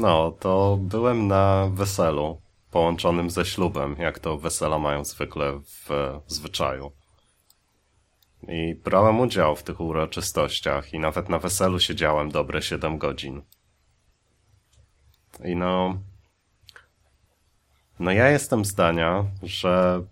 No, to byłem na weselu połączonym ze ślubem, jak to wesela mają zwykle w zwyczaju. I brałem udział w tych uroczystościach i nawet na weselu siedziałem dobre 7 godzin. I no. No ja jestem zdania, że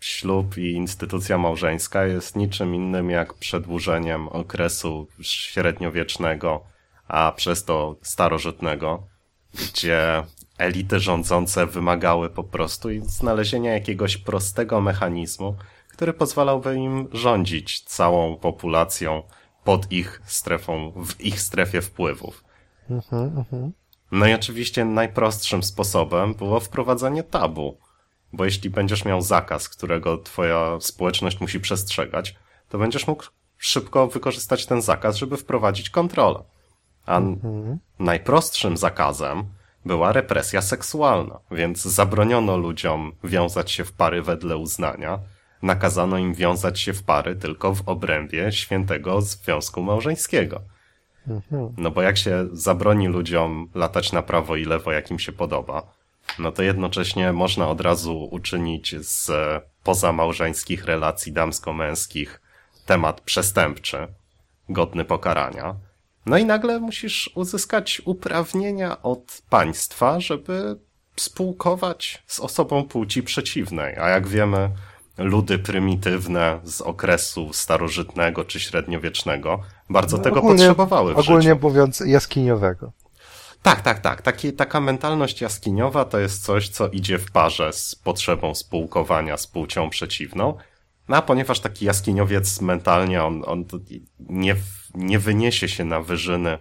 ślub i instytucja małżeńska jest niczym innym jak przedłużeniem okresu średniowiecznego, a przez to starożytnego, gdzie elity rządzące wymagały po prostu znalezienia jakiegoś prostego mechanizmu, który pozwalałby im rządzić całą populacją pod ich strefą, w ich strefie wpływów. Mhm, mhm. No i oczywiście najprostszym sposobem było wprowadzenie tabu, bo jeśli będziesz miał zakaz, którego twoja społeczność musi przestrzegać, to będziesz mógł szybko wykorzystać ten zakaz, żeby wprowadzić kontrolę. A mhm. najprostszym zakazem była represja seksualna, więc zabroniono ludziom wiązać się w pary wedle uznania, nakazano im wiązać się w pary tylko w obrębie świętego związku małżeńskiego. Mhm. No bo jak się zabroni ludziom latać na prawo i lewo, jak im się podoba, no to jednocześnie można od razu uczynić z pozamałżeńskich relacji damsko-męskich temat przestępczy, godny pokarania. No i nagle musisz uzyskać uprawnienia od państwa, żeby spółkować z osobą płci przeciwnej. A jak wiemy, ludy prymitywne z okresu starożytnego czy średniowiecznego bardzo no, tego ogólnie, potrzebowały. W ogólnie życiu. mówiąc, jaskiniowego. Tak, tak, tak. Taki, taka mentalność jaskiniowa to jest coś, co idzie w parze z potrzebą spółkowania z płcią przeciwną. No a ponieważ taki jaskiniowiec mentalnie, on, on nie, nie wyniesie się na wyżyny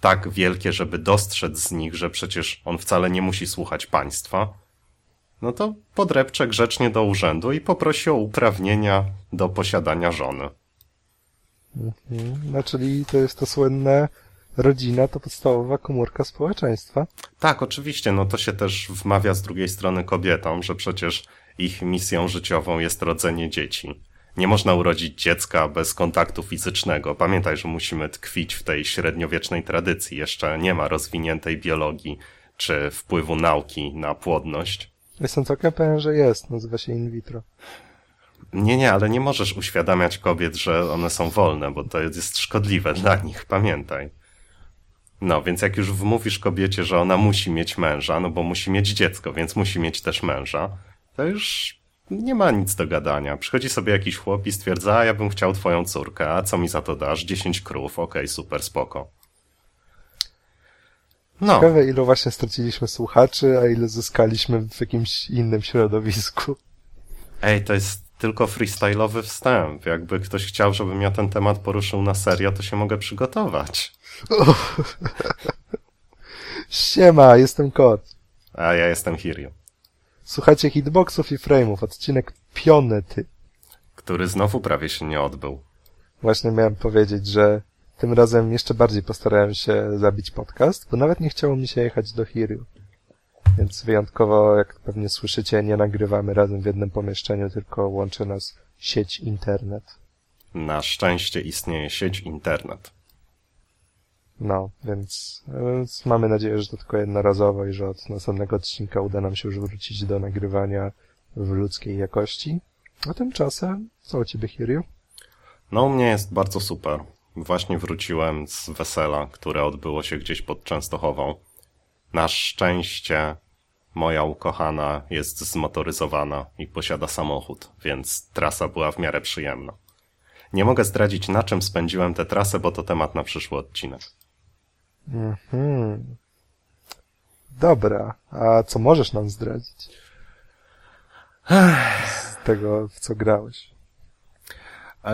tak wielkie, żeby dostrzec z nich, że przecież on wcale nie musi słuchać państwa, no to podrepcze grzecznie do urzędu i poprosi o uprawnienia do posiadania żony. Mhm. No, czyli to jest to słynne rodzina to podstawowa komórka społeczeństwa. Tak, oczywiście. No to się też wmawia z drugiej strony kobietom, że przecież ich misją życiową jest rodzenie dzieci. Nie można urodzić dziecka bez kontaktu fizycznego. Pamiętaj, że musimy tkwić w tej średniowiecznej tradycji. Jeszcze nie ma rozwiniętej biologii czy wpływu nauki na płodność. Jestem całkiem pewien, że jest. Nazywa się in vitro. Nie, nie, ale nie możesz uświadamiać kobiet, że one są wolne, bo to jest szkodliwe dla nich. Pamiętaj. No, więc jak już wmówisz kobiecie, że ona musi mieć męża, no bo musi mieć dziecko, więc musi mieć też męża, to już nie ma nic do gadania. Przychodzi sobie jakiś chłop i stwierdza, ja bym chciał twoją córkę, a co mi za to dasz? 10 krów, okej, okay, super, spoko. No. Ciekawe, ilu właśnie straciliśmy słuchaczy, a ile zyskaliśmy w jakimś innym środowisku. Ej, to jest tylko freestyle'owy wstęp. Jakby ktoś chciał, żebym ja ten temat poruszył na serio, to się mogę przygotować. Siema, jestem kot. A ja jestem Hiryu. Słuchajcie hitboxów i frame'ów, odcinek piąty. Który znowu prawie się nie odbył. Właśnie miałem powiedzieć, że tym razem jeszcze bardziej postarałem się zabić podcast, bo nawet nie chciało mi się jechać do Hiryu. Więc wyjątkowo, jak pewnie słyszycie, nie nagrywamy razem w jednym pomieszczeniu, tylko łączy nas sieć internet. Na szczęście istnieje sieć internet. No, więc, więc mamy nadzieję, że to tylko jednorazowo i że od następnego odcinka uda nam się już wrócić do nagrywania w ludzkiej jakości. A tymczasem, co u ciebie, Hiryu? No, u mnie jest bardzo super. Właśnie wróciłem z wesela, które odbyło się gdzieś pod Częstochową. Na szczęście moja ukochana jest zmotoryzowana i posiada samochód, więc trasa była w miarę przyjemna. Nie mogę zdradzić, na czym spędziłem tę trasę, bo to temat na przyszły odcinek. Mhm. Dobra, a co możesz nam zdradzić? Z tego, w co grałeś.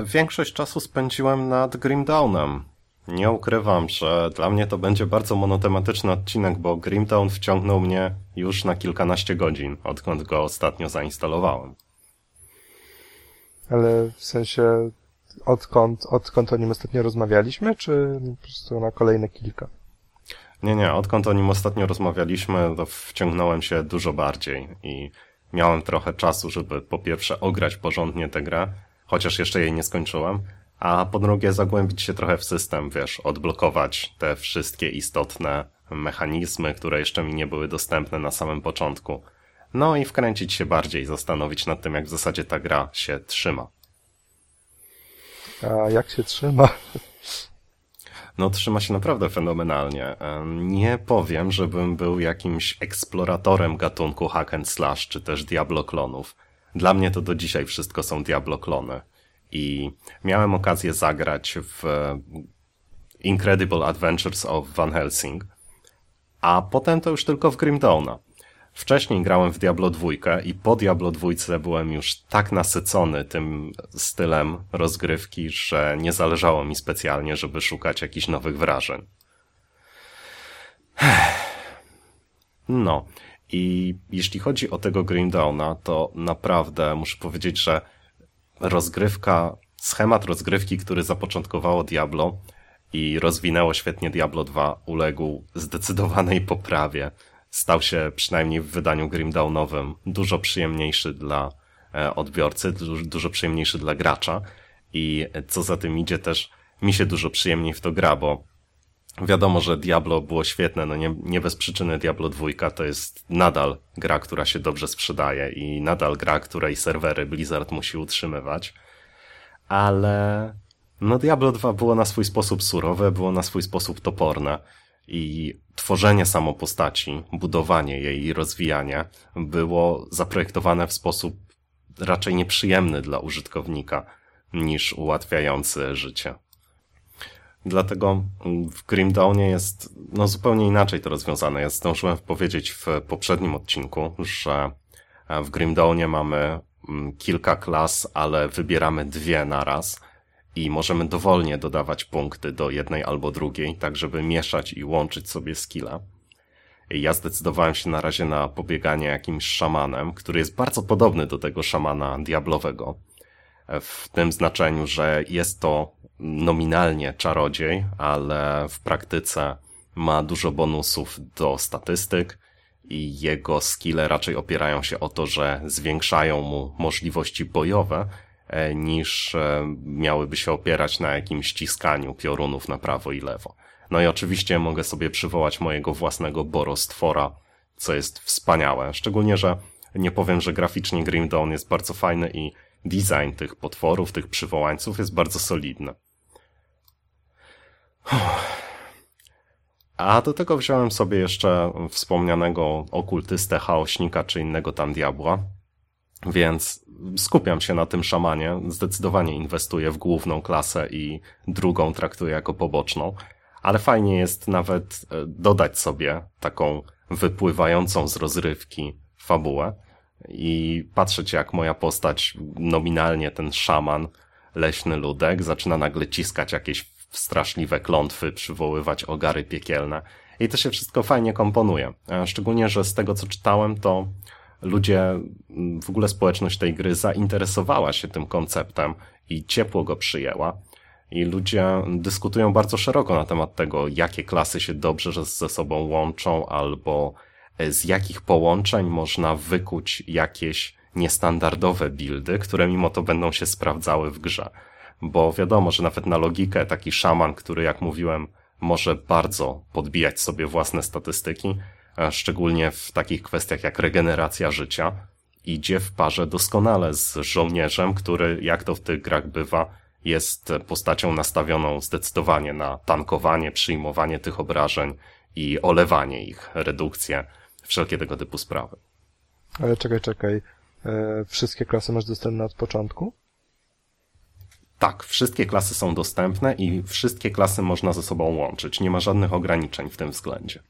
Większość czasu spędziłem nad Grim Dawnem. Nie ukrywam, że dla mnie to będzie bardzo monotematyczny odcinek, bo Grim Dawn wciągnął mnie już na kilkanaście godzin, odkąd go ostatnio zainstalowałem. Ale w sensie odkąd, odkąd o nim ostatnio rozmawialiśmy, czy po prostu na kolejne kilka? Nie, nie, odkąd o nim ostatnio rozmawialiśmy, to wciągnąłem się dużo bardziej i miałem trochę czasu, żeby po pierwsze ograć porządnie tę grę, chociaż jeszcze jej nie skończyłem, a po drugie zagłębić się trochę w system, wiesz, odblokować te wszystkie istotne mechanizmy, które jeszcze mi nie były dostępne na samym początku. No i wkręcić się bardziej, zastanowić nad tym, jak w zasadzie ta gra się trzyma. A jak się trzyma? No, trzyma się naprawdę fenomenalnie. Nie powiem, żebym był jakimś eksploratorem gatunku hack and slash, czy też Diablo klonów. Dla mnie to do dzisiaj wszystko są Diablo klony. I miałem okazję zagrać w Incredible Adventures of Van Helsing, a potem to już tylko w Grim Dawna. Wcześniej grałem w Diablo 2 i po Diablo 2 byłem już tak nasycony tym stylem rozgrywki, że nie zależało mi specjalnie, żeby szukać jakichś nowych wrażeń. No, i jeśli chodzi o tego Grim Dawna, to naprawdę muszę powiedzieć, że rozgrywka, schemat rozgrywki, który zapoczątkowało Diablo i rozwinęło świetnie Diablo 2, uległ zdecydowanej poprawie stał się przynajmniej w wydaniu Grimdawnowym dużo przyjemniejszy dla e, odbiorcy, dużo przyjemniejszy dla gracza. I co za tym idzie też mi się dużo przyjemniej w to gra, bo wiadomo, że Diablo było świetne, no nie, nie bez przyczyny Diablo 2 to jest nadal gra, która się dobrze sprzedaje i nadal gra, której serwery Blizzard musi utrzymywać, ale no Diablo 2 było na swój sposób surowe, było na swój sposób toporne i tworzenie samopostaci, budowanie jej i rozwijanie było zaprojektowane w sposób raczej nieprzyjemny dla użytkownika niż ułatwiający życie. Dlatego w Grim Dawnie jest no, zupełnie inaczej to rozwiązane. Ja zdążyłem powiedzieć w poprzednim odcinku, że w Grim Dawnie mamy mm, kilka klas, ale wybieramy dwie na raz i możemy dowolnie dodawać punkty do jednej albo drugiej, tak żeby mieszać i łączyć sobie skilla. Ja zdecydowałem się na razie na pobieganie jakimś szamanem, który jest bardzo podobny do tego szamana diablowego. W tym znaczeniu, że jest to nominalnie czarodziej, ale w praktyce ma dużo bonusów do statystyk i jego skille raczej opierają się o to, że zwiększają mu możliwości bojowe, niż e, miałyby się opierać na jakimś ściskaniu piorunów na prawo i lewo. No i oczywiście mogę sobie przywołać mojego własnego borostwora, co jest wspaniałe. Szczególnie, że nie powiem, że graficznie Grim Dawn jest bardzo fajny i design tych potworów, tych przywołańców jest bardzo solidny. A do tego wziąłem sobie jeszcze wspomnianego okultystę, chaośnika czy innego tam diabła, więc skupiam się na tym szamanie, zdecydowanie inwestuję w główną klasę i drugą traktuję jako poboczną, ale fajnie jest nawet e, dodać sobie taką wypływającą z rozrywki fabułę i patrzeć jak moja postać, nominalnie ten szaman, leśny ludek, zaczyna nagle ciskać jakieś straszliwe klątwy, przywoływać ogary piekielne. I to się wszystko fajnie komponuje. E, szczególnie, że z tego co czytałem, to ludzie, mm, w ogóle społeczność tej gry zainteresowała się tym konceptem i ciepło go przyjęła. I ludzie dyskutują bardzo szeroko na temat tego, jakie klasy się dobrze ze sobą łączą, albo e, z jakich połączeń można wykuć jakieś niestandardowe buildy, które mimo to będą się sprawdzały w grze. Bo wiadomo, że nawet na logikę taki szaman, który jak mówiłem, może bardzo podbijać sobie własne statystyki, szczególnie w takich kwestiach jak regeneracja życia, idzie w parze doskonale z żołnierzem, który, jak to w tych grach bywa, jest postacią nastawioną zdecydowanie na tankowanie, przyjmowanie tych obrażeń i olewanie ich, redukcję, wszelkie tego typu sprawy. Ale czekaj, czekaj. E, wszystkie klasy masz dostępne od początku? Tak, wszystkie klasy są dostępne i wszystkie klasy można ze sobą łączyć. Nie ma żadnych ograniczeń w tym względzie.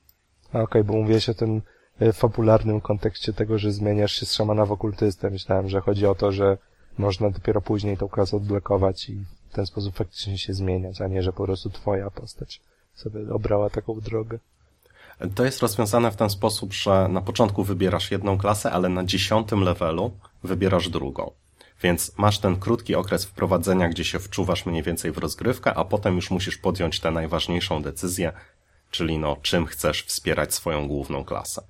Okej, okay, bo mówiłeś o tym e, fabularnym kontekście tego, że zmieniasz się z szamana w okultystę. Myślałem, że chodzi o to, że można dopiero później tą klasę odblokować i w ten sposób faktycznie się zmieniać, a nie, że po prostu twoja postać sobie obrała taką drogę. To jest rozwiązane w ten sposób, że na początku wybierasz jedną klasę, ale na dziesiątym levelu wybierasz drugą. Więc masz ten krótki okres wprowadzenia, gdzie się wczuwasz mniej więcej w rozgrywkę, a potem już musisz podjąć tę najważniejszą decyzję, czyli no, czym chcesz wspierać swoją główną klasę.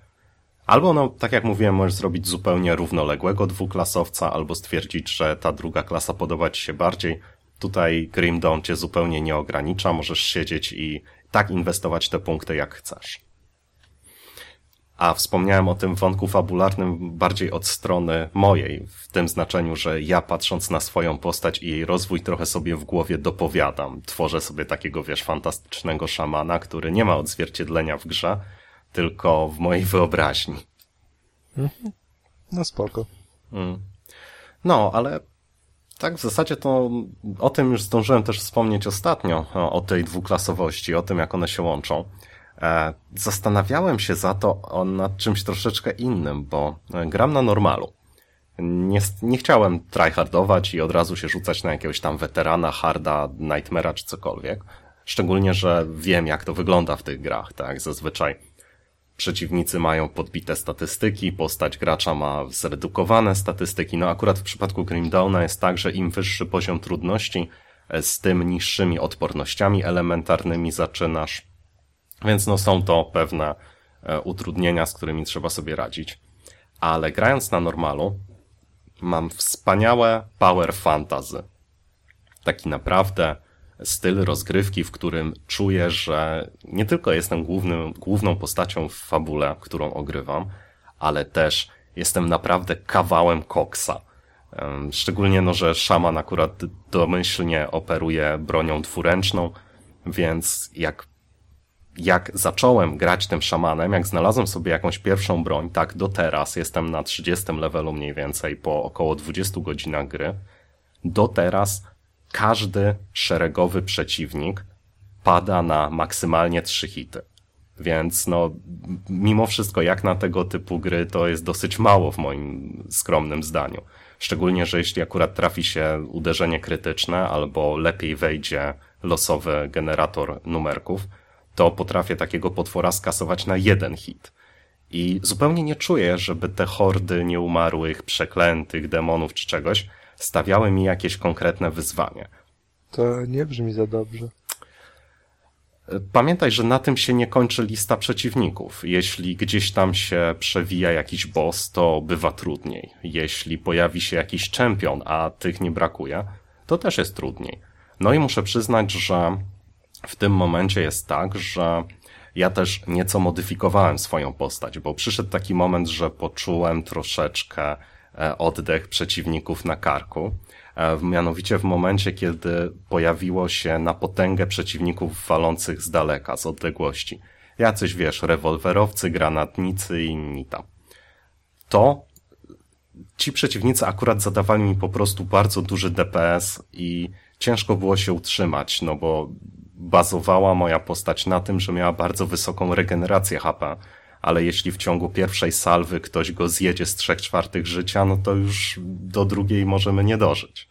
Albo, no, tak jak mówiłem, możesz zrobić zupełnie równoległego dwuklasowca, albo stwierdzić, że ta druga klasa podoba ci się bardziej. Tutaj Grim Dawn cię zupełnie nie ogranicza, możesz siedzieć i tak inwestować te punkty, jak chcesz. A wspomniałem o tym wątku fabularnym bardziej od strony mojej, w tym znaczeniu, że ja patrząc na swoją postać i jej rozwój trochę sobie w głowie dopowiadam. Tworzę sobie takiego, wiesz, fantastycznego szamana, który nie ma odzwierciedlenia w grze, tylko w mojej wyobraźni. Mhm. No spoko. Mm. No, ale tak w zasadzie to o tym już zdążyłem też wspomnieć ostatnio, o, o tej dwuklasowości, o tym jak one się łączą. E, zastanawiałem się za to nad czymś troszeczkę innym, bo e, gram na normalu. Nie, nie chciałem tryhardować i od razu się rzucać na jakiegoś tam weterana, harda, nightmare'a czy cokolwiek. Szczególnie, że wiem jak to wygląda w tych grach, tak? Zazwyczaj przeciwnicy mają podbite statystyki, postać gracza ma zredukowane statystyki. No akurat w przypadku Grim Dawna jest tak, że im wyższy poziom trudności, e, z tym niższymi odpornościami elementarnymi zaczynasz. Więc no są to pewne e, utrudnienia, z którymi trzeba sobie radzić. Ale grając na normalu, mam wspaniałe power fantasy. Taki naprawdę styl rozgrywki, w którym czuję, że nie tylko jestem głównym, główną postacią w fabule, którą ogrywam, ale też jestem naprawdę kawałem koksa. Szczególnie, no, że szaman akurat domyślnie operuje bronią dwuręczną, więc jak, jak zacząłem grać tym szamanem, jak znalazłem sobie jakąś pierwszą broń, tak do teraz jestem na 30 levelu mniej więcej po około 20 godzinach gry, do teraz każdy szeregowy przeciwnik pada na maksymalnie trzy hity. Więc no, mimo wszystko, jak na tego typu gry, to jest dosyć mało w moim skromnym zdaniu. Szczególnie, że jeśli akurat trafi się uderzenie krytyczne, albo lepiej wejdzie losowy generator numerków, to potrafię takiego potwora skasować na jeden hit. I zupełnie nie czuję, żeby te hordy nieumarłych, przeklętych demonów czy czegoś stawiały mi jakieś konkretne wyzwanie. To nie brzmi za dobrze. Pamiętaj, że na tym się nie kończy lista przeciwników. Jeśli gdzieś tam się przewija jakiś boss, to bywa trudniej. Jeśli pojawi się jakiś czempion, a tych nie brakuje, to też jest trudniej. No i muszę przyznać, że w tym momencie jest tak, że ja też nieco modyfikowałem swoją postać, bo przyszedł taki moment, że poczułem troszeczkę E, oddech przeciwników na karku. E, mianowicie w momencie, kiedy pojawiło się na potęgę przeciwników walących z daleka, z odległości. Jacyś, wiesz, rewolwerowcy, granatnicy i inni tam. To ci przeciwnicy akurat zadawali mi po prostu bardzo duży DPS i ciężko było się utrzymać, no bo bazowała moja postać na tym, że miała bardzo wysoką regenerację HP, ale jeśli w ciągu pierwszej salwy ktoś go zjedzie z trzech czwartych życia, no to już do drugiej możemy nie dożyć.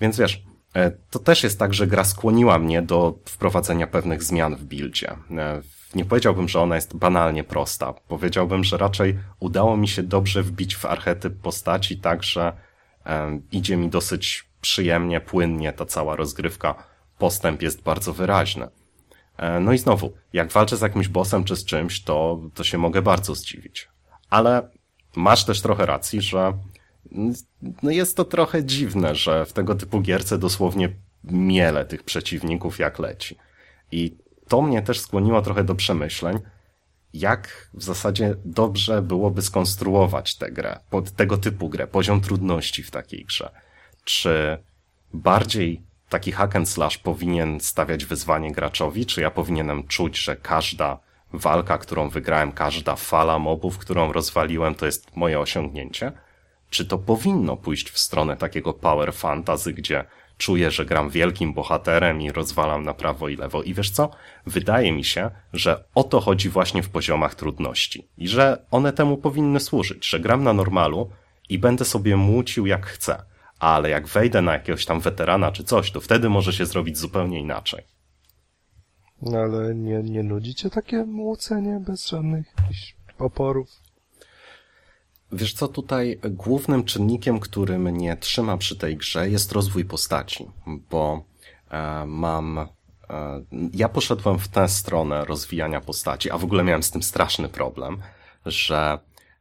Więc wiesz, e, to też jest tak, że gra skłoniła mnie do wprowadzenia pewnych zmian w buildzie. E, nie powiedziałbym, że ona jest banalnie prosta. Powiedziałbym, że raczej udało mi się dobrze wbić w archetyp postaci, tak że e, idzie mi dosyć przyjemnie, płynnie ta cała rozgrywka. Postęp jest bardzo wyraźny. E, no i znowu, jak walczę z jakimś bossem czy z czymś, to, to się mogę bardzo zdziwić. Ale masz też trochę racji, że no jest to trochę dziwne, że w tego typu gierce dosłownie miele tych przeciwników jak leci. I to mnie też skłoniło trochę do przemyśleń, jak w zasadzie dobrze byłoby skonstruować tę grę, pod tego typu grę, poziom trudności w takiej grze. Czy bardziej taki hack and slash powinien stawiać wyzwanie graczowi, czy ja powinienem czuć, że każda walka, którą wygrałem, każda fala mobów, którą rozwaliłem, to jest moje osiągnięcie? Czy to powinno pójść w stronę takiego power fantasy, gdzie czuję, że gram wielkim bohaterem i rozwalam na prawo i lewo. I wiesz co? Wydaje mi się, że o to chodzi właśnie w poziomach trudności. I że one temu powinny służyć, że gram na normalu i będę sobie młócił jak chcę ale jak wejdę na jakiegoś tam weterana czy coś, to wtedy może się zrobić zupełnie inaczej. No ale nie, nie nudzi cię takie młócenie bez żadnych oporów? Wiesz co, tutaj głównym czynnikiem, który mnie trzyma przy tej grze jest rozwój postaci, bo e, mam... E, ja poszedłem w tę stronę rozwijania postaci, a w ogóle miałem z tym straszny problem, że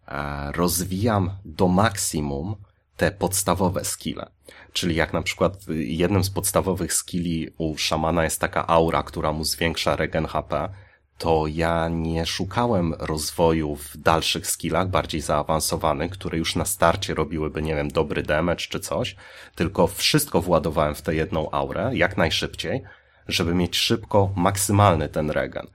e, rozwijam do maksimum te podstawowe skille. Czyli jak na przykład jednym z podstawowych skilli u szamana jest taka aura, która mu zwiększa regen HP, to ja nie szukałem rozwoju w dalszych skillach, bardziej zaawansowanych, które już na starcie robiłyby, nie wiem, dobry damage czy coś, tylko wszystko władowałem w tę jedną aurę, jak najszybciej, żeby mieć szybko maksymalny ten regen.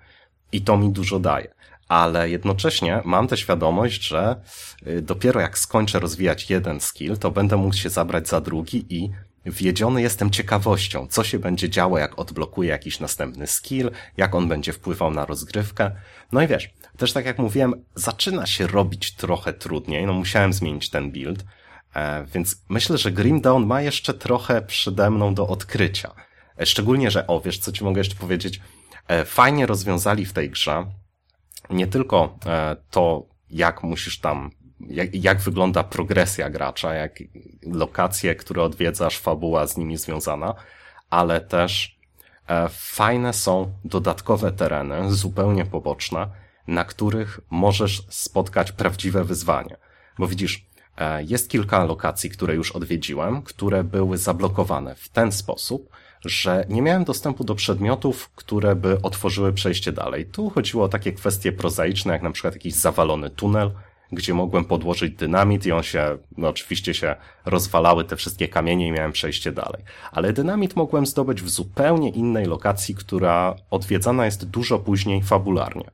I to mi dużo daje. Ale jednocześnie mam tę świadomość, że y, dopiero jak skończę rozwijać jeden skill, to będę mógł się zabrać za drugi i Wiedziony jestem ciekawością, co się będzie działo, jak odblokuję jakiś następny skill, jak on będzie wpływał na rozgrywkę. No i wiesz, też tak jak mówiłem, zaczyna się robić trochę trudniej, no musiałem zmienić ten build, e, więc myślę, że Grim Dawn ma jeszcze trochę przede mną do odkrycia. E, szczególnie, że o, wiesz, co ci mogę jeszcze powiedzieć, e, fajnie rozwiązali w tej grze nie tylko to, jak musisz tam jak, jak wygląda progresja gracza, jak lokacje, które odwiedzasz, fabuła z nimi związana, ale też e, fajne są dodatkowe tereny, zupełnie poboczne, na których możesz spotkać prawdziwe wyzwanie. Bo widzisz, e, jest kilka lokacji, które już odwiedziłem, które były zablokowane w ten sposób, że nie miałem dostępu do przedmiotów, które by otworzyły przejście dalej. Tu chodziło o takie kwestie prozaiczne, jak na przykład jakiś zawalony tunel, gdzie mogłem podłożyć dynamit i on się, no oczywiście się rozwalały te wszystkie kamienie i miałem przejście dalej. Ale dynamit mogłem zdobyć w zupełnie innej lokacji, która odwiedzana jest dużo później fabularnie.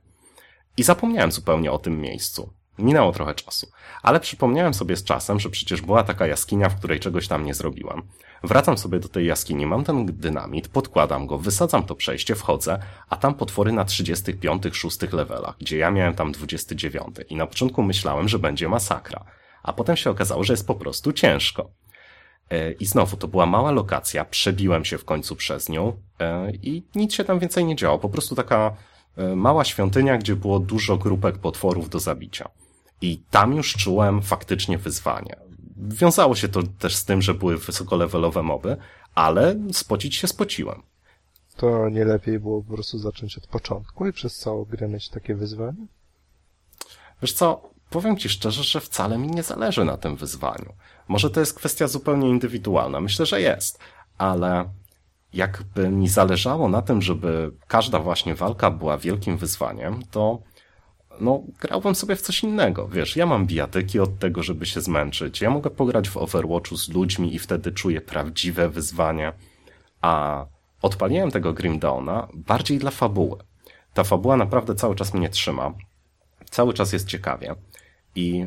I zapomniałem zupełnie o tym miejscu. Minęło trochę czasu. Ale przypomniałem sobie z czasem, że przecież była taka jaskinia, w której czegoś tam nie zrobiłam. Wracam sobie do tej jaskini, mam ten dynamit, podkładam go, wysadzam to przejście, wchodzę, a tam potwory na 35, 6 levelach, gdzie ja miałem tam 29. I na początku myślałem, że będzie masakra. A potem się okazało, że jest po prostu ciężko. E, I znowu, to była mała lokacja, przebiłem się w końcu przez nią e, i nic się tam więcej nie działo. Po prostu taka e, mała świątynia, gdzie było dużo grupek potworów do zabicia. I tam już czułem faktycznie wyzwanie. Wiązało się to też z tym, że były wysokolevelowe moby, ale spocić się spociłem. To nie lepiej było po prostu zacząć od początku i przez całą grę mieć takie wyzwanie? Wiesz co, powiem ci szczerze, że wcale mi nie zależy na tym wyzwaniu. Może to jest kwestia zupełnie indywidualna, myślę, że jest, ale jakby mi zależało na tym, żeby każda właśnie walka była wielkim wyzwaniem, to no, grałbym sobie w coś innego, wiesz, ja mam bijatyki od tego, żeby się zmęczyć, ja mogę pograć w Overwatchu z ludźmi i wtedy czuję prawdziwe wyzwanie, a odpaliłem tego Grim Dawna bardziej dla fabuły. Ta fabuła naprawdę cały czas mnie trzyma, cały czas jest ciekawie i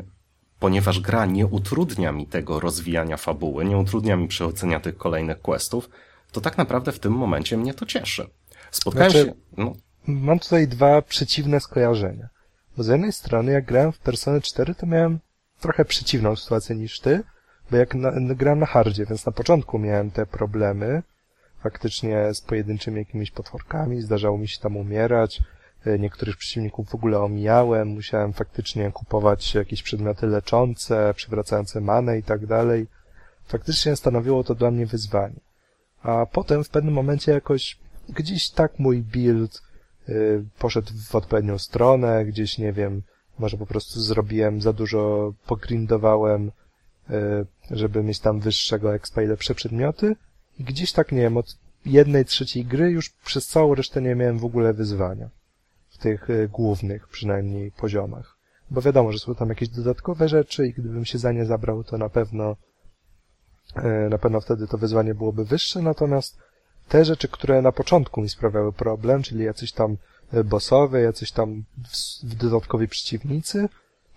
ponieważ gra nie utrudnia mi tego rozwijania fabuły, nie utrudnia mi przechodzenia tych kolejnych questów, to tak naprawdę w tym momencie mnie to cieszy. Spotkałem znaczy, się... No. Mam tutaj dwa przeciwne skojarzenia. Bo z jednej strony, jak grałem w Persona 4, to miałem trochę przeciwną sytuację niż ty, bo jak na, grałem na hardzie, więc na początku miałem te problemy, faktycznie z pojedynczymi jakimiś potworkami, zdarzało mi się tam umierać, e, niektórych przeciwników w ogóle omijałem, musiałem faktycznie kupować jakieś przedmioty leczące, przywracające manę i tak dalej. Faktycznie stanowiło to dla mnie wyzwanie. A potem w pewnym momencie jakoś gdzieś tak mój build poszedł w odpowiednią stronę, gdzieś, nie wiem, może po prostu zrobiłem za dużo, pogrindowałem, y, żeby mieć tam wyższego expa i lepsze przedmioty i gdzieś tak, nie wiem, od jednej trzeciej gry już przez całą resztę nie miałem w ogóle wyzwania. W tych y, głównych przynajmniej poziomach. Bo wiadomo, że są tam jakieś dodatkowe rzeczy i gdybym się za nie zabrał, to na pewno na pewno wtedy to wyzwanie byłoby wyższe, natomiast te rzeczy, które na początku mi sprawiały problem, czyli jacyś tam e, bossowe, jacyś tam dodatkowi przeciwnicy,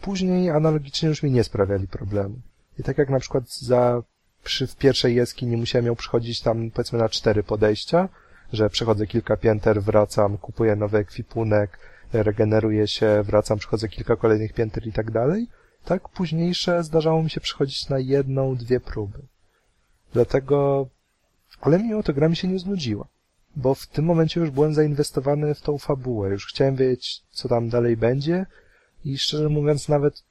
później analogicznie już mi nie sprawiali problemu. I tak jak na przykład za, przy, w pierwszej jaskini musiałem ją przychodzić tam powiedzmy na cztery podejścia, że przechodzę kilka pięter, wracam, kupuję nowy ekwipunek, regeneruję się, wracam, przechodzę kilka kolejnych pięter i tak dalej, tak późniejsze zdarzało mi się przychodzić na jedną, dwie próby. Dlatego ale mimo to gra mi się nie znudziła, bo w tym momencie już byłem zainwestowany w tą fabułę, już chciałem wiedzieć, co tam dalej będzie i szczerze mówiąc nawet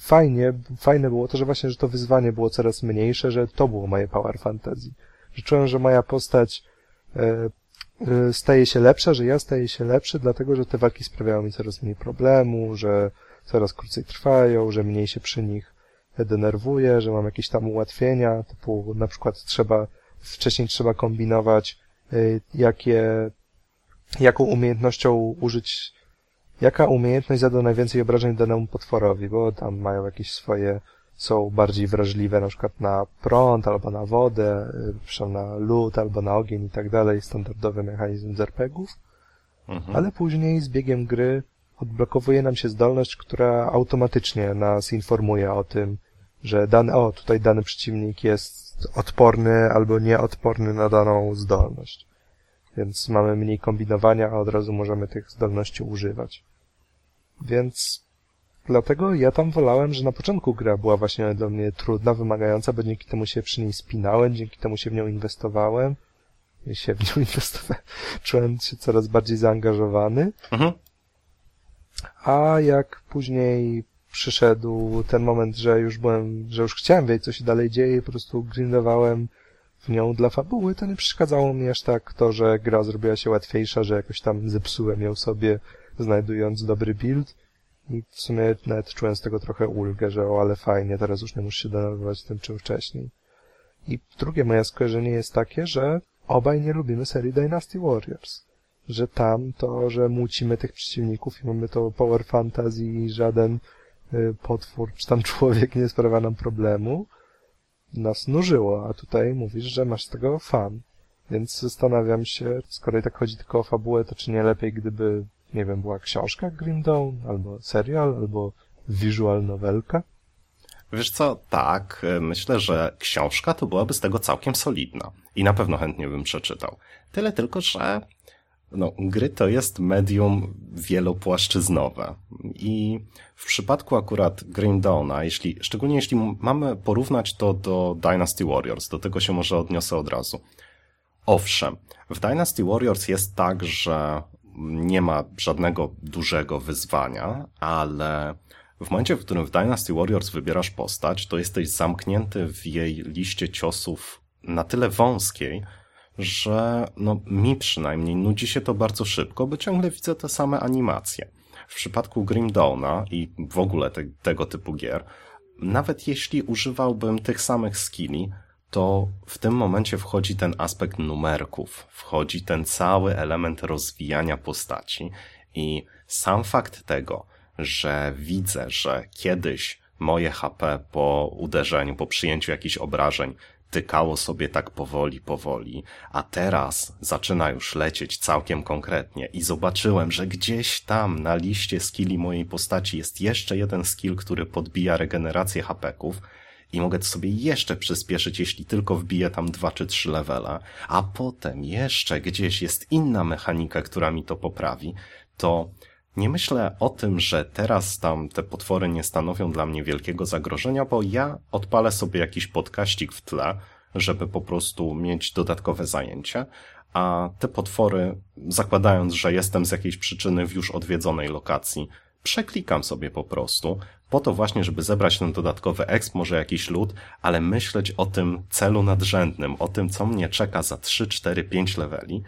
fajnie, fajne było to, że właśnie, że to wyzwanie było coraz mniejsze, że to było moje power fantasy. Że czułem, że moja postać e, e, staje się lepsza, że ja staję się lepszy, dlatego, że te walki sprawiają mi coraz mniej problemu, że coraz krócej trwają, że mniej się przy nich denerwuję, że mam jakieś tam ułatwienia, typu na przykład trzeba wcześniej trzeba kombinować, y, jakie jaką umiejętnością użyć, jaka umiejętność zada najwięcej obrażeń danemu potworowi, bo tam mają jakieś swoje, są bardziej wrażliwe na przykład na prąd, albo na wodę, czy na lód, albo na ogień i tak dalej, standardowy mechanizm z RPGów. Mhm. Ale później z biegiem gry odblokowuje nam się zdolność, która automatycznie nas informuje o tym, że dany, o, tutaj dany przeciwnik jest odporny albo nieodporny na daną zdolność. Więc mamy mniej kombinowania, a od razu możemy tych zdolności używać. Więc dlatego ja tam wolałem, że na początku gra była właśnie dla mnie trudna, wymagająca, bo dzięki temu się przy niej spinałem, dzięki temu się w nią inwestowałem. Się w nią inwestowałem. Czułem się coraz bardziej zaangażowany. Mhm. A jak później przyszedł ten moment, że już byłem, że już chciałem wiedzieć, co się dalej dzieje i po prostu grindowałem w nią dla fabuły, to nie przeszkadzało mi aż tak to, że gra zrobiła się łatwiejsza, że jakoś tam zepsułem ją sobie, znajdując dobry build. I w sumie nawet czułem z tego trochę ulgę, że o, ale fajnie, teraz już nie muszę się denerwować tym, czym wcześniej. I drugie moje skojarzenie jest takie, że obaj nie lubimy serii Dynasty Warriors że tam to, że mucimy tych przeciwników i mamy to power fantasy i żaden potwór czy tam człowiek nie sprawia nam problemu, nas nużyło, a tutaj mówisz, że masz z tego fan. Więc zastanawiam się, skoro i tak chodzi tylko o fabułę, to czy nie lepiej, gdyby, nie wiem, była książka Grim Dawn, albo serial, albo visual novelka? Wiesz co, tak, myślę, że książka to byłaby z tego całkiem solidna. I na pewno chętnie bym przeczytał. Tyle tylko, że no, gry to jest medium wielopłaszczyznowe i w przypadku akurat Green Dawna, jeśli, szczególnie jeśli mamy porównać to do Dynasty Warriors, do tego się może odniosę od razu. Owszem, w Dynasty Warriors jest tak, że nie ma żadnego dużego wyzwania, ale w momencie, w którym w Dynasty Warriors wybierasz postać, to jesteś zamknięty w jej liście ciosów na tyle wąskiej, że no, mi przynajmniej nudzi się to bardzo szybko, bo ciągle widzę te same animacje. W przypadku Grim Dawna i w ogóle te, tego typu gier, nawet jeśli używałbym tych samych skilli, to w tym momencie wchodzi ten aspekt numerków, wchodzi ten cały element rozwijania postaci i sam fakt tego, że widzę, że kiedyś moje HP po uderzeniu, po przyjęciu jakichś obrażeń tykało sobie tak powoli, powoli, a teraz zaczyna już lecieć całkiem konkretnie i zobaczyłem, że gdzieś tam na liście skilli mojej postaci jest jeszcze jeden skill, który podbija regenerację hapeków i mogę sobie jeszcze przyspieszyć, jeśli tylko wbiję tam dwa czy trzy levele, a potem jeszcze gdzieś jest inna mechanika, która mi to poprawi, to nie myślę o tym, że teraz tam te potwory nie stanowią dla mnie wielkiego zagrożenia, bo ja odpalę sobie jakiś podkaścik w tle, żeby po prostu mieć dodatkowe zajęcie, a te potwory, zakładając, że jestem z jakiejś przyczyny w już odwiedzonej lokacji, przeklikam sobie po prostu, po to właśnie, żeby zebrać ten dodatkowy exp, może jakiś lód, ale myśleć o tym celu nadrzędnym, o tym, co mnie czeka za 3, 4, 5 leveli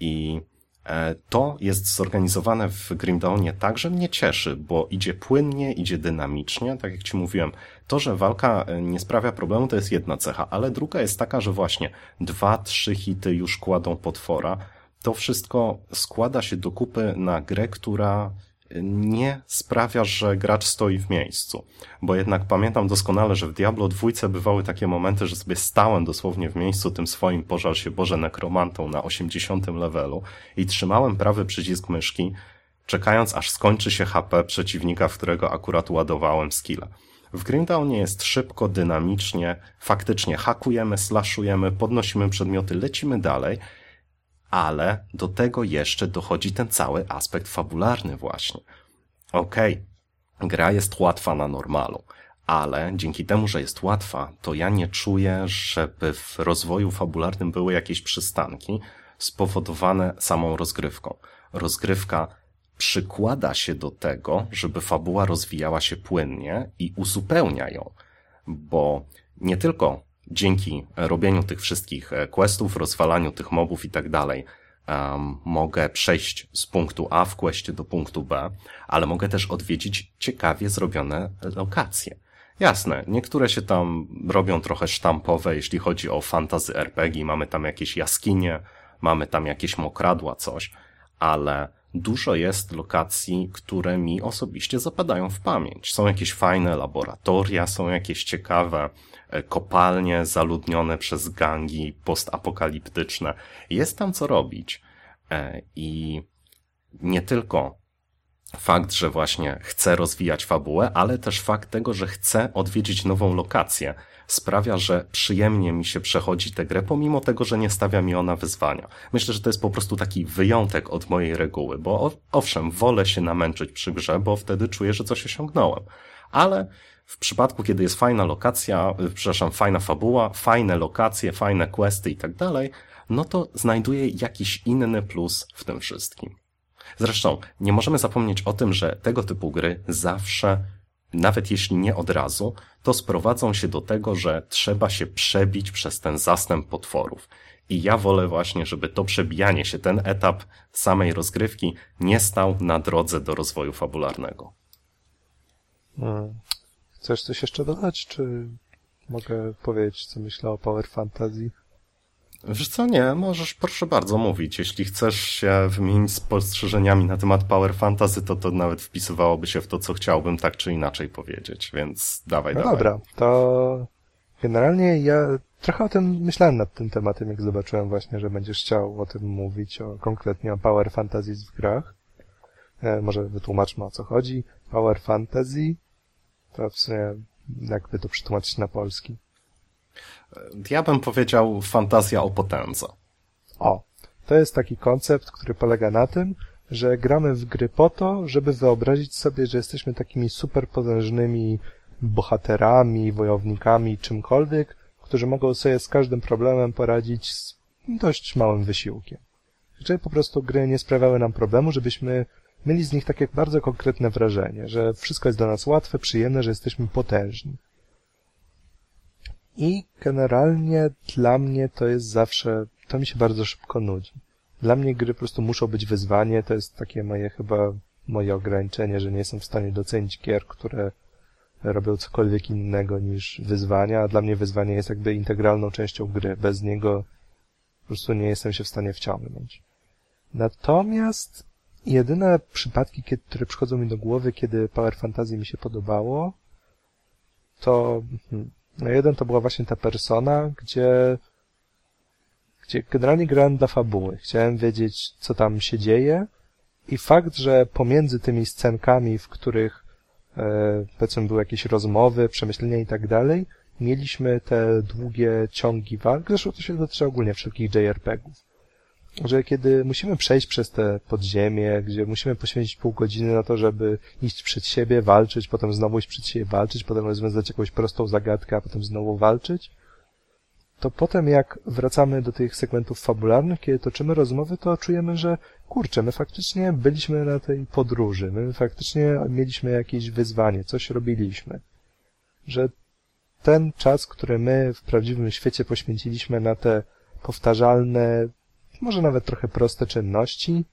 i to jest zorganizowane w Grim Dawnie tak, że mnie cieszy, bo idzie płynnie, idzie dynamicznie. Tak jak Ci mówiłem, to, że walka e, nie sprawia problemu, to jest jedna cecha, ale druga jest taka, że właśnie dwa, trzy hity już kładą potwora. To wszystko składa się do kupy na grę, która nie sprawia, że gracz stoi w miejscu. Bo jednak pamiętam doskonale, że w Diablo 2 bywały takie momenty, że sobie stałem dosłownie w miejscu tym swoim pożal się Boże nekromantą na 80 levelu i trzymałem prawy przycisk myszki, czekając aż skończy się HP przeciwnika, w którego akurat ładowałem skilla. W Grimdownie jest szybko, dynamicznie, faktycznie hakujemy, slashujemy, podnosimy przedmioty, lecimy dalej ale do tego jeszcze dochodzi ten cały aspekt fabularny właśnie. Okej, okay, gra jest łatwa na normalu, ale dzięki temu, że jest łatwa, to ja nie czuję, żeby w rozwoju fabularnym były jakieś przystanki spowodowane samą rozgrywką. Rozgrywka przykłada się do tego, żeby fabuła rozwijała się płynnie i uzupełnia ją, bo nie tylko dzięki robieniu tych wszystkich e, questów, rozwalaniu tych mobów i tak dalej, mogę przejść z punktu A w questie do punktu B, ale mogę też odwiedzić ciekawie zrobione lokacje. Jasne, niektóre się tam robią trochę sztampowe, jeśli chodzi o fantazy RPG, mamy tam jakieś jaskinie, mamy tam jakieś mokradła, coś, ale dużo jest lokacji, które mi osobiście zapadają w pamięć. Są jakieś fajne laboratoria, są jakieś ciekawe e, kopalnie zaludnione przez gangi postapokaliptyczne. Jest tam co robić. E, I nie tylko fakt, że właśnie chcę rozwijać fabułę, ale też fakt tego, że chcę odwiedzić nową lokację, sprawia, że przyjemnie mi się przechodzi tę grę, pomimo tego, że nie stawia mi ona wyzwania. Myślę, że to jest po prostu taki wyjątek od mojej reguły, bo owszem, wolę się namęczyć przy grze, bo wtedy czuję, że coś osiągnąłem. Ale w przypadku, kiedy jest fajna lokacja, przepraszam, fajna fabuła, fajne lokacje, fajne questy i tak dalej, no to znajduję jakiś inny plus w tym wszystkim. Zresztą nie możemy zapomnieć o tym, że tego typu gry zawsze, nawet jeśli nie od razu, to sprowadzą się do tego, że trzeba się przebić przez ten zastęp potworów. I ja wolę właśnie, żeby to przebijanie się, ten etap samej rozgrywki nie stał na drodze do rozwoju fabularnego. Hmm. Chcesz coś jeszcze dodać, czy mogę powiedzieć, co myślę o Power Fantasy? Wiesz co, nie, możesz proszę bardzo mówić. Jeśli chcesz się wymienić spostrzeżeniami na temat Power Fantasy, to to nawet wpisywałoby się w to, co chciałbym tak czy inaczej powiedzieć, więc dawaj, no dawaj. dobra, to generalnie ja trochę o tym myślałem nad tym tematem, jak zobaczyłem właśnie, że będziesz chciał o tym mówić, o, konkretnie o Power Fantasy w grach. E, może wytłumaczmy o co chodzi. Power Fantasy to w sumie jakby to przetłumaczyć na polski. Ja bym powiedział fantazja o potędze. O, to jest taki koncept, który polega na tym, że gramy w gry po to, żeby wyobrazić sobie, że jesteśmy takimi superpotężnymi bohaterami, wojownikami, czymkolwiek, którzy mogą sobie z każdym problemem poradzić z dość małym wysiłkiem. Żeby po prostu gry nie sprawiały nam problemu, żebyśmy mieli z nich takie bardzo konkretne wrażenie, że wszystko jest dla nas łatwe, przyjemne, że jesteśmy potężni. I generalnie dla mnie to jest zawsze, to mi się bardzo szybko nudzi. Dla mnie gry po prostu muszą być wyzwanie, to jest takie moje chyba, moje ograniczenie, że nie jestem w stanie docenić gier, które robią cokolwiek innego niż wyzwania, a dla mnie wyzwanie jest jakby integralną częścią gry. Bez niego po prostu nie jestem się w stanie wciągnąć. Natomiast jedyne przypadki, które przychodzą mi do głowy, kiedy Power Fantasy mi się podobało, to hmm, no jeden to była właśnie ta persona, gdzie, gdzie generalnie grałem dla fabuły. Chciałem wiedzieć, co tam się dzieje i fakt, że pomiędzy tymi scenkami, w których e, powiedzmy były jakieś rozmowy, przemyślenia i tak dalej, mieliśmy te długie ciągi walk. Zresztą to się dotyczy ogólnie wszelkich JRPG-ów że kiedy musimy przejść przez te podziemie, gdzie musimy poświęcić pół godziny na to, żeby iść przed siebie, walczyć, potem znowu iść przed siebie, walczyć, potem rozwiązać jakąś prostą zagadkę, a potem znowu walczyć, to potem jak wracamy do tych segmentów fabularnych, kiedy toczymy rozmowy, to czujemy, że kurczę, my faktycznie byliśmy na tej podróży, my faktycznie mieliśmy jakieś wyzwanie, coś robiliśmy. Że ten czas, który my w prawdziwym świecie poświęciliśmy na te powtarzalne, może nawet trochę proste czynności,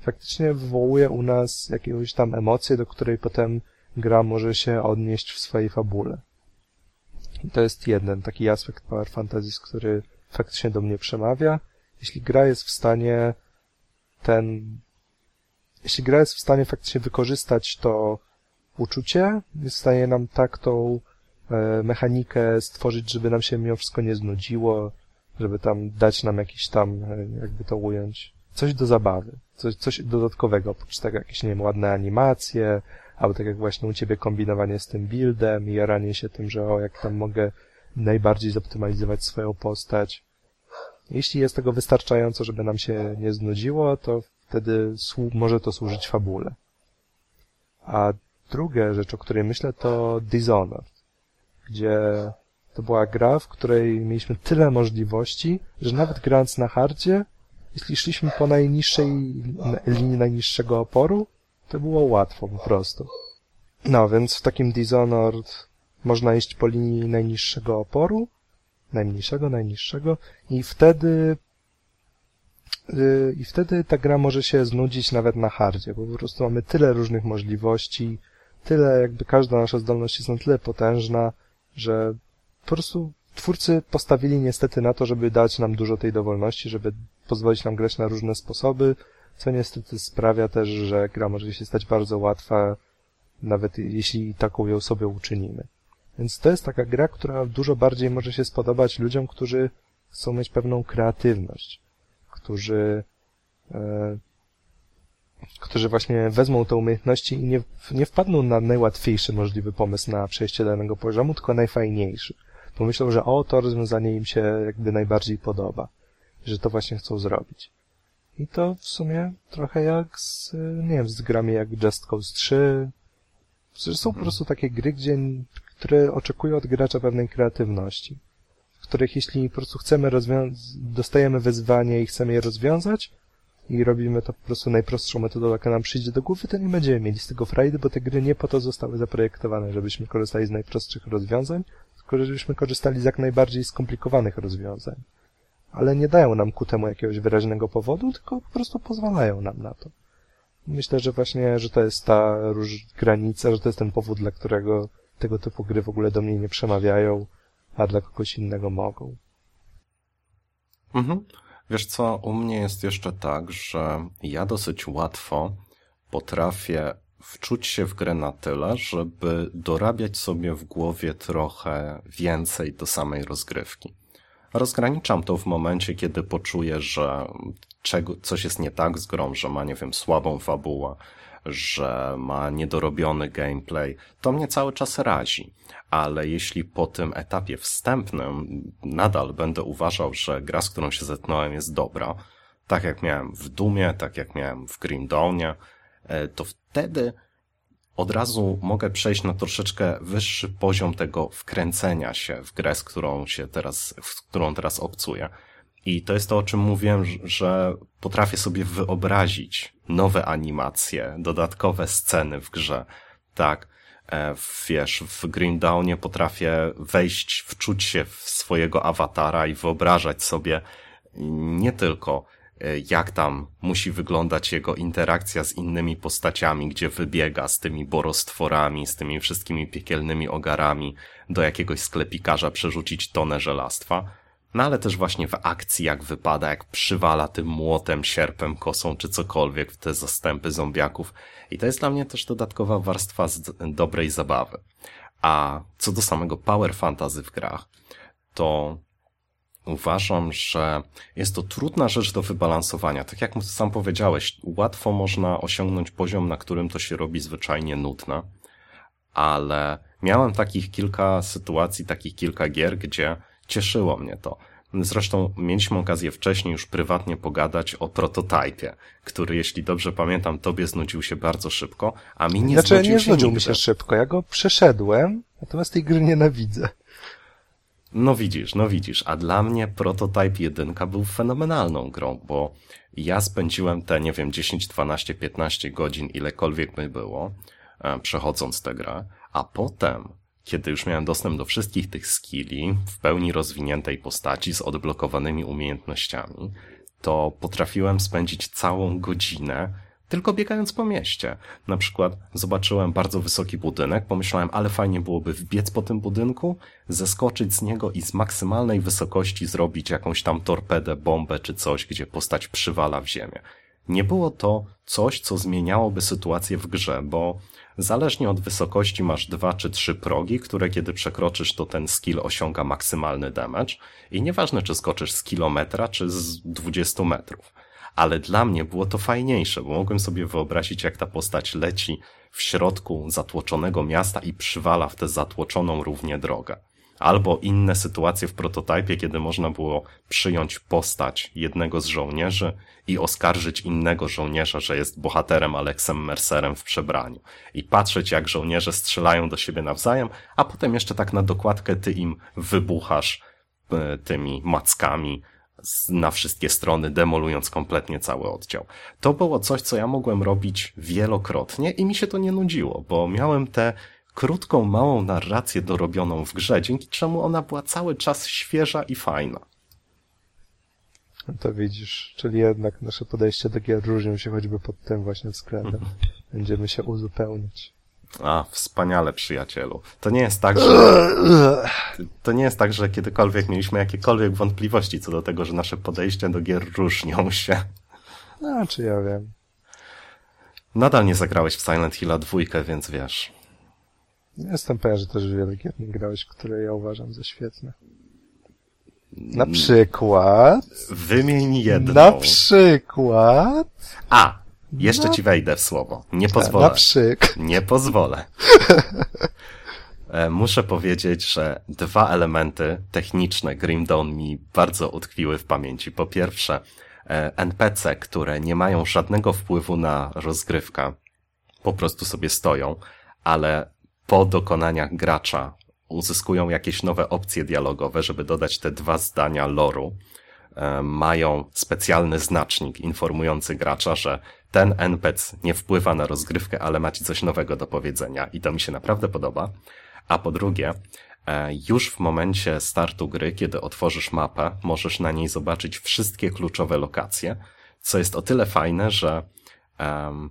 faktycznie wywołuje u nas jakąś tam emocję, do której potem gra może się odnieść w swojej fabule. I to jest jeden taki aspekt Power Fantasy, który faktycznie do mnie przemawia. Jeśli gra jest w stanie ten, jeśli gra jest w stanie faktycznie wykorzystać to uczucie, jest w stanie nam tak tą e, mechanikę stworzyć, żeby nam się mimo wszystko nie znudziło, żeby tam dać nam jakiś tam, e, jakby to ująć, coś do zabawy, coś, coś dodatkowego, oprócz tego jakieś, nie wiem, ładne animacje, albo tak jak właśnie u ciebie kombinowanie z tym buildem i jaranie się tym, że o, jak tam mogę najbardziej zoptymalizować swoją postać. Jeśli jest tego wystarczająco, żeby nam się nie znudziło, to wtedy może to służyć fabule. A druga rzecz, o której myślę, to Dishonored, gdzie to była gra, w której mieliśmy tyle możliwości, że nawet grając na hardzie, jeśli szliśmy po najniższej linii najniższego oporu, to było łatwo po prostu. No, więc w takim Dishonored można iść po linii najniższego oporu, najmniejszego, najniższego i wtedy yy, i wtedy ta gra może się znudzić nawet na hardzie, bo po prostu mamy tyle różnych możliwości, tyle jakby każda nasza zdolność jest na tyle potężna, że po prostu twórcy postawili niestety na to, żeby dać nam dużo tej dowolności, żeby pozwolić nam grać na różne sposoby, co niestety sprawia też, że gra może się stać bardzo łatwa, nawet jeśli taką ją sobie uczynimy. Więc to jest taka gra, która dużo bardziej może się spodobać ludziom, którzy chcą mieć pewną kreatywność, którzy e, którzy właśnie wezmą te umiejętności i nie, nie wpadną na najłatwiejszy możliwy pomysł na przejście danego poziomu, tylko najfajniejszy. Pomyślą, że o, to rozwiązanie im się jakby najbardziej podoba, że to właśnie chcą zrobić. I to w sumie trochę jak z, nie wiem, z grami jak Just Cause 3. Że są po prostu takie gry, gdzie, które oczekują od gracza pewnej kreatywności. W których jeśli po prostu chcemy dostajemy wyzwanie i chcemy je rozwiązać, i robimy to po prostu najprostszą metodą, jaka nam przyjdzie do głowy, to nie będziemy mieli z tego frajdy, bo te gry nie po to zostały zaprojektowane, żebyśmy korzystali z najprostszych rozwiązań, żebyśmy korzystali z jak najbardziej skomplikowanych rozwiązań. Ale nie dają nam ku temu jakiegoś wyraźnego powodu, tylko po prostu pozwalają nam na to. Myślę, że właśnie, że to jest ta granica, że to jest ten powód, dla którego tego typu gry w ogóle do mnie nie przemawiają, a dla kogoś innego mogą. Mhm. Wiesz co, u mnie jest jeszcze tak, że ja dosyć łatwo potrafię wczuć się w grę na tyle, żeby dorabiać sobie w głowie trochę więcej do samej rozgrywki. Rozgraniczam to w momencie, kiedy poczuję, że coś jest nie tak z grą, że ma, nie wiem, słabą fabułę, że ma niedorobiony gameplay, to mnie cały czas razi. Ale jeśli po tym etapie wstępnym nadal będę uważał, że gra, z którą się zetknąłem jest dobra, tak jak miałem w Dumie, tak jak miałem w Green to wtedy od razu mogę przejść na troszeczkę wyższy poziom tego wkręcenia się w grę, z którą się teraz, w którą teraz obcuję. I to jest to, o czym mówiłem, że potrafię sobie wyobrazić nowe animacje, dodatkowe sceny w grze. Tak, e, wiesz, w Green Dawnie potrafię wejść, wczuć się w swojego awatara i wyobrażać sobie nie tylko jak tam musi wyglądać jego interakcja z innymi postaciami, gdzie wybiega z tymi borostworami, z tymi wszystkimi piekielnymi ogarami do jakiegoś sklepikarza przerzucić tonę żelastwa, no ale też właśnie w akcji, jak wypada, jak przywala tym młotem, sierpem, kosą czy cokolwiek w te zastępy zombiaków. I to jest dla mnie też dodatkowa warstwa z dobrej zabawy. A co do samego power fantasy w grach, to uważam, że jest to trudna rzecz do wybalansowania. Tak jak sam powiedziałeś, łatwo można osiągnąć poziom, na którym to się robi zwyczajnie nudne, ale miałem takich kilka sytuacji, takich kilka gier, gdzie cieszyło mnie to. Zresztą mieliśmy okazję wcześniej już prywatnie pogadać o prototypie, który, jeśli dobrze pamiętam, tobie znudził się bardzo szybko, a mi nie znaczy, znudził nie się znudził nigdy. mi się szybko. Ja go przeszedłem, natomiast tej gry nienawidzę. No widzisz, no widzisz, a dla mnie Prototype 1 był fenomenalną grą, bo ja spędziłem te, nie wiem, 10, 12, 15 godzin, ilekolwiek by było, e, przechodząc tę grę, a potem kiedy już miałem dostęp do wszystkich tych skilli w pełni rozwiniętej postaci z odblokowanymi umiejętnościami, to potrafiłem spędzić całą godzinę tylko biegając po mieście. Na przykład zobaczyłem bardzo wysoki budynek, pomyślałem, ale fajnie byłoby wbiec po tym budynku, zeskoczyć z niego i z maksymalnej wysokości zrobić jakąś tam torpedę, bombę czy coś, gdzie postać przywala w ziemię. Nie było to coś, co zmieniałoby sytuację w grze, bo Zależnie od wysokości masz dwa czy trzy progi, które kiedy przekroczysz, to ten skill osiąga maksymalny damage i nieważne czy skoczysz z kilometra czy z 20 metrów. Ale dla mnie było to fajniejsze, bo mogłem sobie wyobrazić, jak ta postać leci w środku zatłoczonego miasta i przywala w tę zatłoczoną równie drogę. Albo inne sytuacje w prototypie, kiedy można było przyjąć postać jednego z żołnierzy i oskarżyć innego żołnierza, że jest bohaterem Aleksem Mercerem w przebraniu. I patrzeć, jak żołnierze strzelają do siebie nawzajem, a potem jeszcze tak na dokładkę ty im wybuchasz e, tymi mackami na wszystkie strony, demolując kompletnie cały oddział. To było coś, co ja mogłem robić wielokrotnie i mi się to nie nudziło, bo miałem te krótką, małą narrację dorobioną w grze, dzięki czemu ona była cały czas świeża i fajna. No to widzisz, czyli jednak nasze podejście do gier różnią się choćby pod tym właśnie względem. Mhm. Będziemy się uzupełnić. A, wspaniale, przyjacielu. To nie jest tak, że. To nie jest tak, że kiedykolwiek mieliśmy jakiekolwiek wątpliwości co do tego, że nasze podejścia do gier różnią się. No, czy ja wiem. Nadal nie zagrałeś w Silent Hilla dwójkę, więc wiesz. Jestem pewien, że też wiele gier nie grałeś, które ja uważam za świetne. Na przykład... Wymień jedną. Na przykład... A! Jeszcze Na- ci wejdę w słowo. Nie Na pozwolę. przykład... Nie pozwolę. E, Muszę powiedzieć, że dwa elementy techniczne Grim Dawn mi bardzo utkwiły w pamięci. Po pierwsze, e, NPC, które nie mają żadnego wpływu na rozgrywkę, po prostu sobie stoją, ale po dokonaniach gracza uzyskują jakieś nowe opcje dialogowe, żeby dodać te dwa zdania loru. E, Mają specjalny znacznik informujący gracza, że ten NPC nie wpływa na rozgrywkę, ale ma ci coś nowego do powiedzenia i to mi się naprawdę podoba. A po drugie, e, już w momencie startu gry, kiedy otworzysz mapę, możesz na niej zobaczyć wszystkie kluczowe lokacje, co jest o tyle fajne, że em,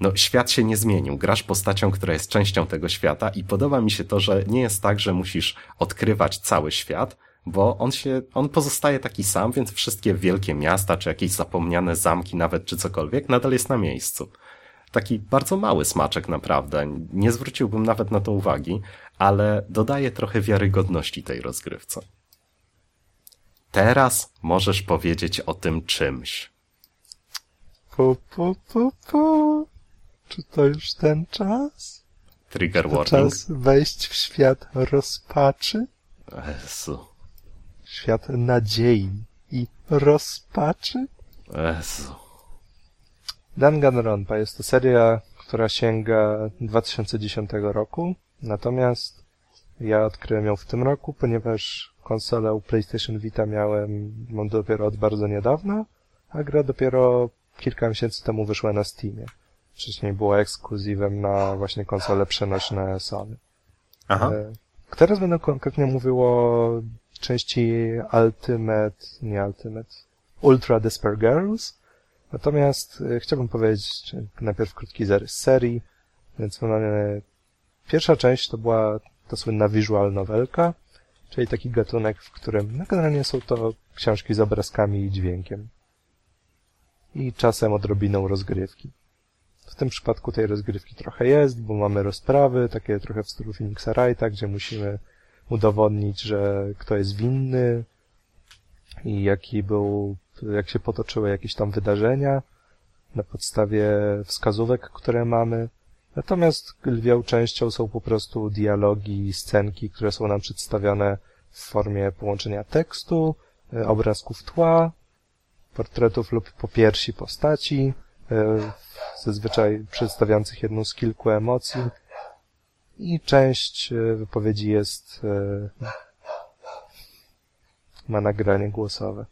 no, świat się nie zmienił. Grasz postacią, która jest częścią tego świata i podoba mi się to, że nie jest tak, że musisz odkrywać cały świat, bo on się, on pozostaje taki sam, więc wszystkie wielkie miasta, czy jakieś zapomniane zamki nawet, czy cokolwiek, nadal jest na miejscu. Taki bardzo mały smaczek naprawdę. Nie zwróciłbym nawet na to uwagi, ale dodaje trochę wiarygodności tej rozgrywce. Teraz możesz powiedzieć o tym czymś. Pu, pu, pu, pu. Czy to już ten czas? Trigger warning. czas wejść w świat rozpaczy? Jezu. Świat nadziei i rozpaczy? Jezu. Danganronpa jest to seria, która sięga 2010 roku, natomiast ja odkryłem ją w tym roku, ponieważ konsolę PlayStation Vita miałem, mam dopiero od bardzo niedawna, a gra dopiero kilka miesięcy temu wyszła na Steamie. Wcześniej była ekskluzywem na właśnie konsole przenośne Sony. Aha. E, Teraz będę konkretnie mówił o części Ultimate, nie Ultimate, Ultra Despair Girls. Natomiast e, chciałbym powiedzieć najpierw krótki zarys serii. Więc mamy pierwsza część to była ta słynna visual novelka, czyli taki gatunek, w którym no generalnie są to książki z obrazkami i dźwiękiem. I czasem odrobiną rozgrywki. W tym przypadku tej rozgrywki trochę jest, bo mamy rozprawy, takie trochę w stylu Phoenixa Wrighta, gdzie musimy udowodnić, że kto jest winny i jaki był, jak się potoczyły jakieś tam wydarzenia na podstawie wskazówek, które mamy. Natomiast lwią częścią są po prostu dialogi, scenki, które są nam przedstawione w formie połączenia tekstu, e, obrazków tła, portretów lub popiersi postaci, e, zazwyczaj przedstawiających jedną z kilku emocji i część e, wypowiedzi jest e, ma nagranie głosowe.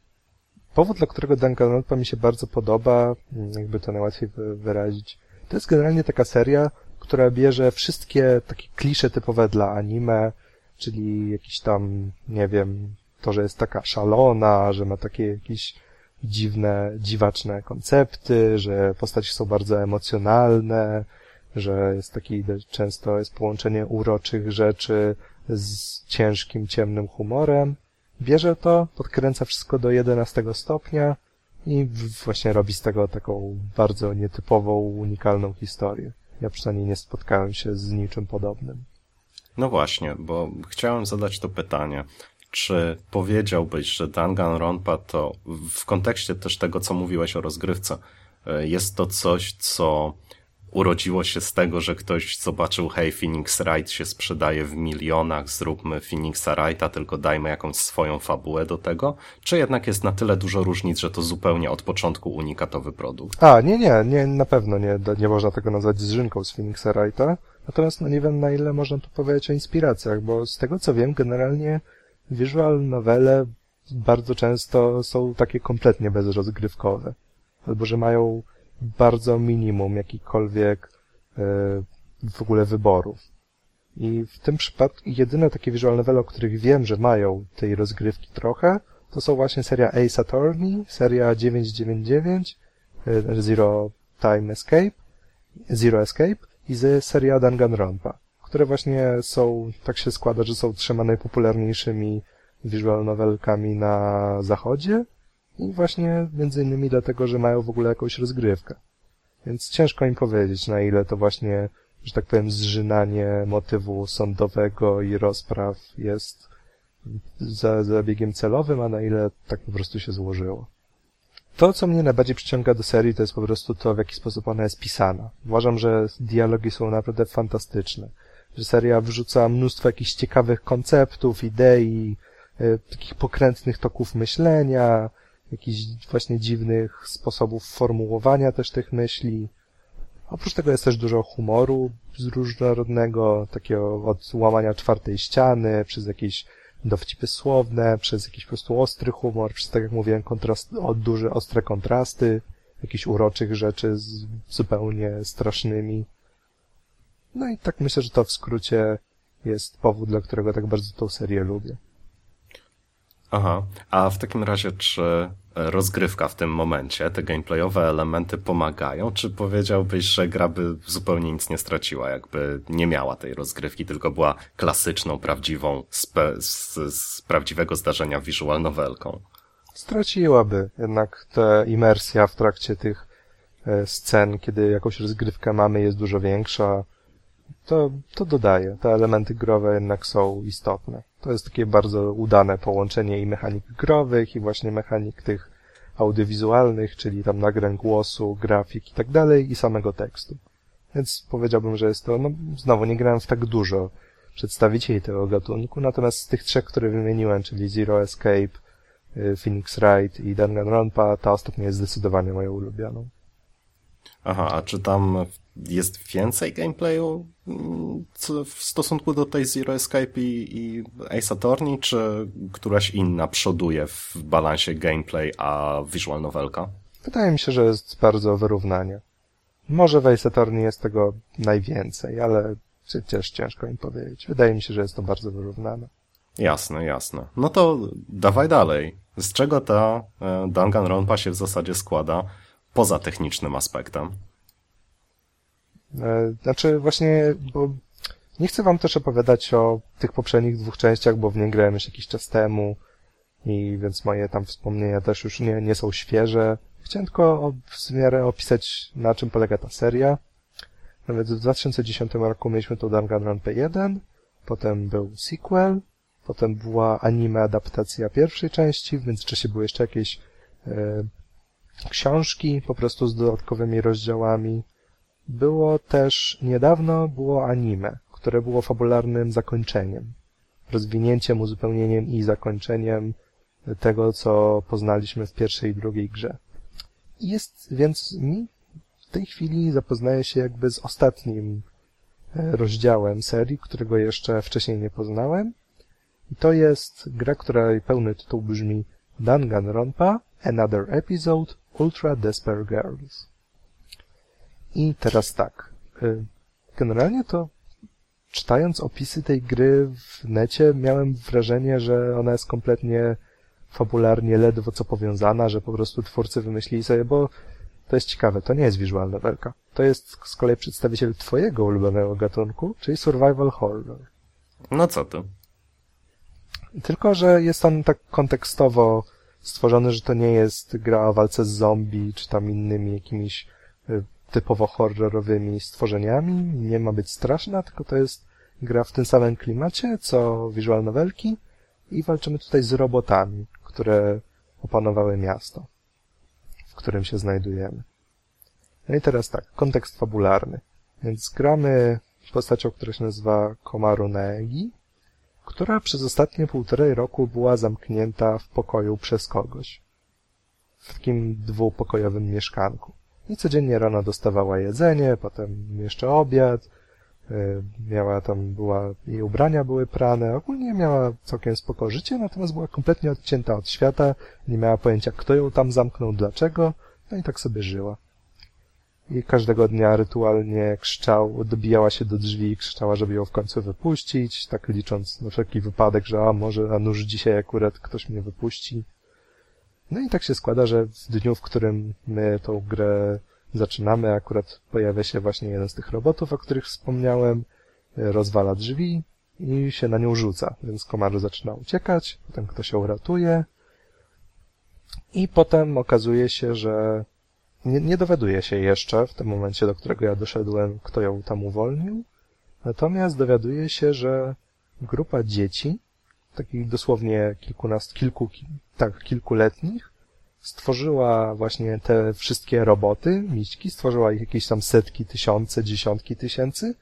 Powód, dla którego Danganronpa mi się bardzo podoba, mm, jakby to najłatwiej wy- wyrazić, to jest generalnie taka seria, która bierze wszystkie takie klisze typowe dla anime, czyli jakiś tam, nie wiem, to, że jest taka szalona, że ma takie jakieś dziwne, dziwaczne koncepty, że postaci są bardzo emocjonalne, że jest taki często jest połączenie uroczych rzeczy z ciężkim, ciemnym humorem. Bierze to, podkręca wszystko do 11 stopnia i właśnie robi z tego taką bardzo nietypową, unikalną historię. Ja przynajmniej nie spotkałem się z niczym podobnym. No właśnie, bo chciałem zadać to pytanie. Czy powiedziałbyś, że Danganronpa to w kontekście też tego, co mówiłeś o rozgrywce, e, jest to coś, co urodziło się z tego, że ktoś zobaczył, hej, Phoenix Wright się sprzedaje w milionach, zróbmy Phoenixa Wrighta, tylko dajmy jakąś swoją fabułę do tego? Czy jednak jest na tyle dużo różnic, że to zupełnie od początku unikatowy produkt? A, nie, nie, nie, na pewno nie, nie można tego nazwać zżynką z Phoenixa Wrighta. Natomiast no nie wiem, na ile można tu powiedzieć o inspiracjach, bo z tego co wiem, generalnie visual novele bardzo często są takie kompletnie bezrozgrywkowe. Albo że mają bardzo minimum jakichkolwiek e, w ogóle wyborów. I w tym przypadku jedyne takie visual novele, o których wiem, że mają tej rozgrywki trochę, to są właśnie seria Ace Attorney, seria 999, e, Zero Time Escape, Zero Escape i seria Danganronpa, które właśnie są, tak się składa, że są trzema najpopularniejszymi visual novelkami na zachodzie właśnie między innymi dlatego, że mają w ogóle jakąś rozgrywkę. Więc ciężko im powiedzieć, na ile to właśnie, że tak powiem, zżynanie motywu sądowego i rozpraw jest za zabiegiem celowym, a na ile tak po prostu się złożyło. To, co mnie najbardziej przyciąga do serii, to jest po prostu to, w jaki sposób ona jest pisana. Uważam, że dialogi są naprawdę fantastyczne. Że seria wrzuca mnóstwo jakichś ciekawych konceptów, idei, y, takich pokrętnych toków myślenia, jakichś właśnie dziwnych sposobów formułowania też tych myśli. Oprócz tego jest też dużo humoru różnorodnego, takiego od łamania czwartej ściany, przez jakieś dowcipy słowne, przez jakiś po prostu ostry humor, przez, tak jak mówiłem, kontrast, o, duże, ostre kontrasty, jakichś uroczych rzeczy z zupełnie strasznymi. No i tak myślę, że to w skrócie jest powód, dla którego tak bardzo tą serię lubię. Aha, a w takim razie czy rozgrywka w tym momencie, te gameplayowe elementy pomagają, czy powiedziałbyś, że gra by zupełnie nic nie straciła, jakby nie miała tej rozgrywki, tylko była klasyczną, prawdziwą, z, z, prawdziwego zdarzenia visual novelką? Straciłaby, jednak ta imersja w trakcie tych e, scen, kiedy jakąś rozgrywkę mamy, jest dużo większa. To, to dodaje. Te elementy growe jednak są istotne. To jest takie bardzo udane połączenie i mechanik growych, i właśnie mechanik tych audiowizualnych, czyli tam nagrań głosu, grafik i tak dalej, i samego tekstu. Więc powiedziałbym, że jest to, no znowu nie grałem w tak dużo przedstawicieli tego gatunku, natomiast z tych trzech, które wymieniłem, czyli Zero Escape, y, Phoenix Wright i Danganronpa, ta ostatnia jest zdecydowanie moją ulubioną. Aha, a czy tam jest więcej gameplayu mm, w stosunku do tej Zero Escape i, i Ace Attorney, czy któraś inna przoduje w balansie gameplay a visual novelka? Wydaje mi się, że jest bardzo wyrównanie. Może w Ace Attorney jest tego najwięcej, ale przecież ciężko im powiedzieć. Wydaje mi się, że jest to bardzo wyrównane. Jasne, jasne. No to dawaj dalej. Z czego ta e, Danganronpa się w zasadzie składa poza technicznym aspektem? E, znaczy właśnie, bo nie chcę wam też opowiadać o tych poprzednich dwóch częściach, bo w nie grałem już jakiś czas temu i więc moje tam wspomnienia też już nie, nie są świeże. Chciałem tylko w miarę opisać, na czym polega ta seria. Nawet w 2010 roku mieliśmy tu Danganronpa 1, potem był sequel, potem była anime adaptacja pierwszej części, w międzyczasie były jeszcze jakieś e, książki, po prostu z dodatkowymi rozdziałami. Było też, niedawno było anime, które było fabularnym zakończeniem. Rozwinięciem, uzupełnieniem i zakończeniem tego, co poznaliśmy w pierwszej i drugiej grze. Jest więc mi w tej chwili zapoznaję się jakby z ostatnim e, rozdziałem serii, którego jeszcze wcześniej nie poznałem. I to jest gra, której pełny tytuł brzmi Danganronpa Another Episode Ultra Despair Girls. I teraz tak. Y, generalnie to czytając opisy tej gry w necie miałem wrażenie, że ona jest kompletnie fabularnie ledwo co powiązana, że po prostu twórcy wymyślili sobie, bo to jest ciekawe, to nie jest visual novelka. To jest z kolei przedstawiciel twojego ulubionego gatunku, czyli survival horror. No co ty? Tylko, że jest on tak kontekstowo stworzony, że to nie jest gra o walce z zombie, czy tam innymi jakimiś y, typowo horrorowymi stworzeniami. Nie ma być straszna, tylko to jest gra w tym samym klimacie, co visual novelki i walczymy tutaj z robotami, które opanowały miasto, w którym się znajdujemy. No i teraz tak, kontekst fabularny. Więc gramy postacią, która się nazywa Komaru Neegi, która przez ostatnie półtorej roku była zamknięta w pokoju przez kogoś. W takim dwupokojowym mieszkanku. I codziennie rano dostawała jedzenie, potem jeszcze obiad, y, miała tam, była, jej ubrania były prane, ogólnie miała całkiem spoko życie, natomiast była kompletnie odcięta od świata, nie miała pojęcia kto ją tam zamknął, dlaczego, no i tak sobie żyła. I każdego dnia rytualnie krzyczał, dobijała się do drzwi krzyczała, żeby ją w końcu wypuścić, tak licząc na wszelki wypadek, że a może, a nuż dzisiaj akurat ktoś mnie wypuści. No i tak się składa, że w dniu, w którym my tą grę zaczynamy, akurat pojawia się właśnie jeden z tych robotów, o których wspomniałem, rozwala drzwi i się na nią rzuca, więc komar zaczyna uciekać, potem ktoś ją ratuje, I potem okazuje się, że nie, nie dowiaduje się jeszcze w tym momencie, do którego ja doszedłem, kto ją tam uwolnił. Natomiast dowiaduje się, że grupa dzieci, takich dosłownie kilkunast, kilku, tak, kilkuletnich, stworzyła właśnie te wszystkie roboty, miśki, stworzyła ich jakieś tam setki, tysiące, dziesiątki tysięcy,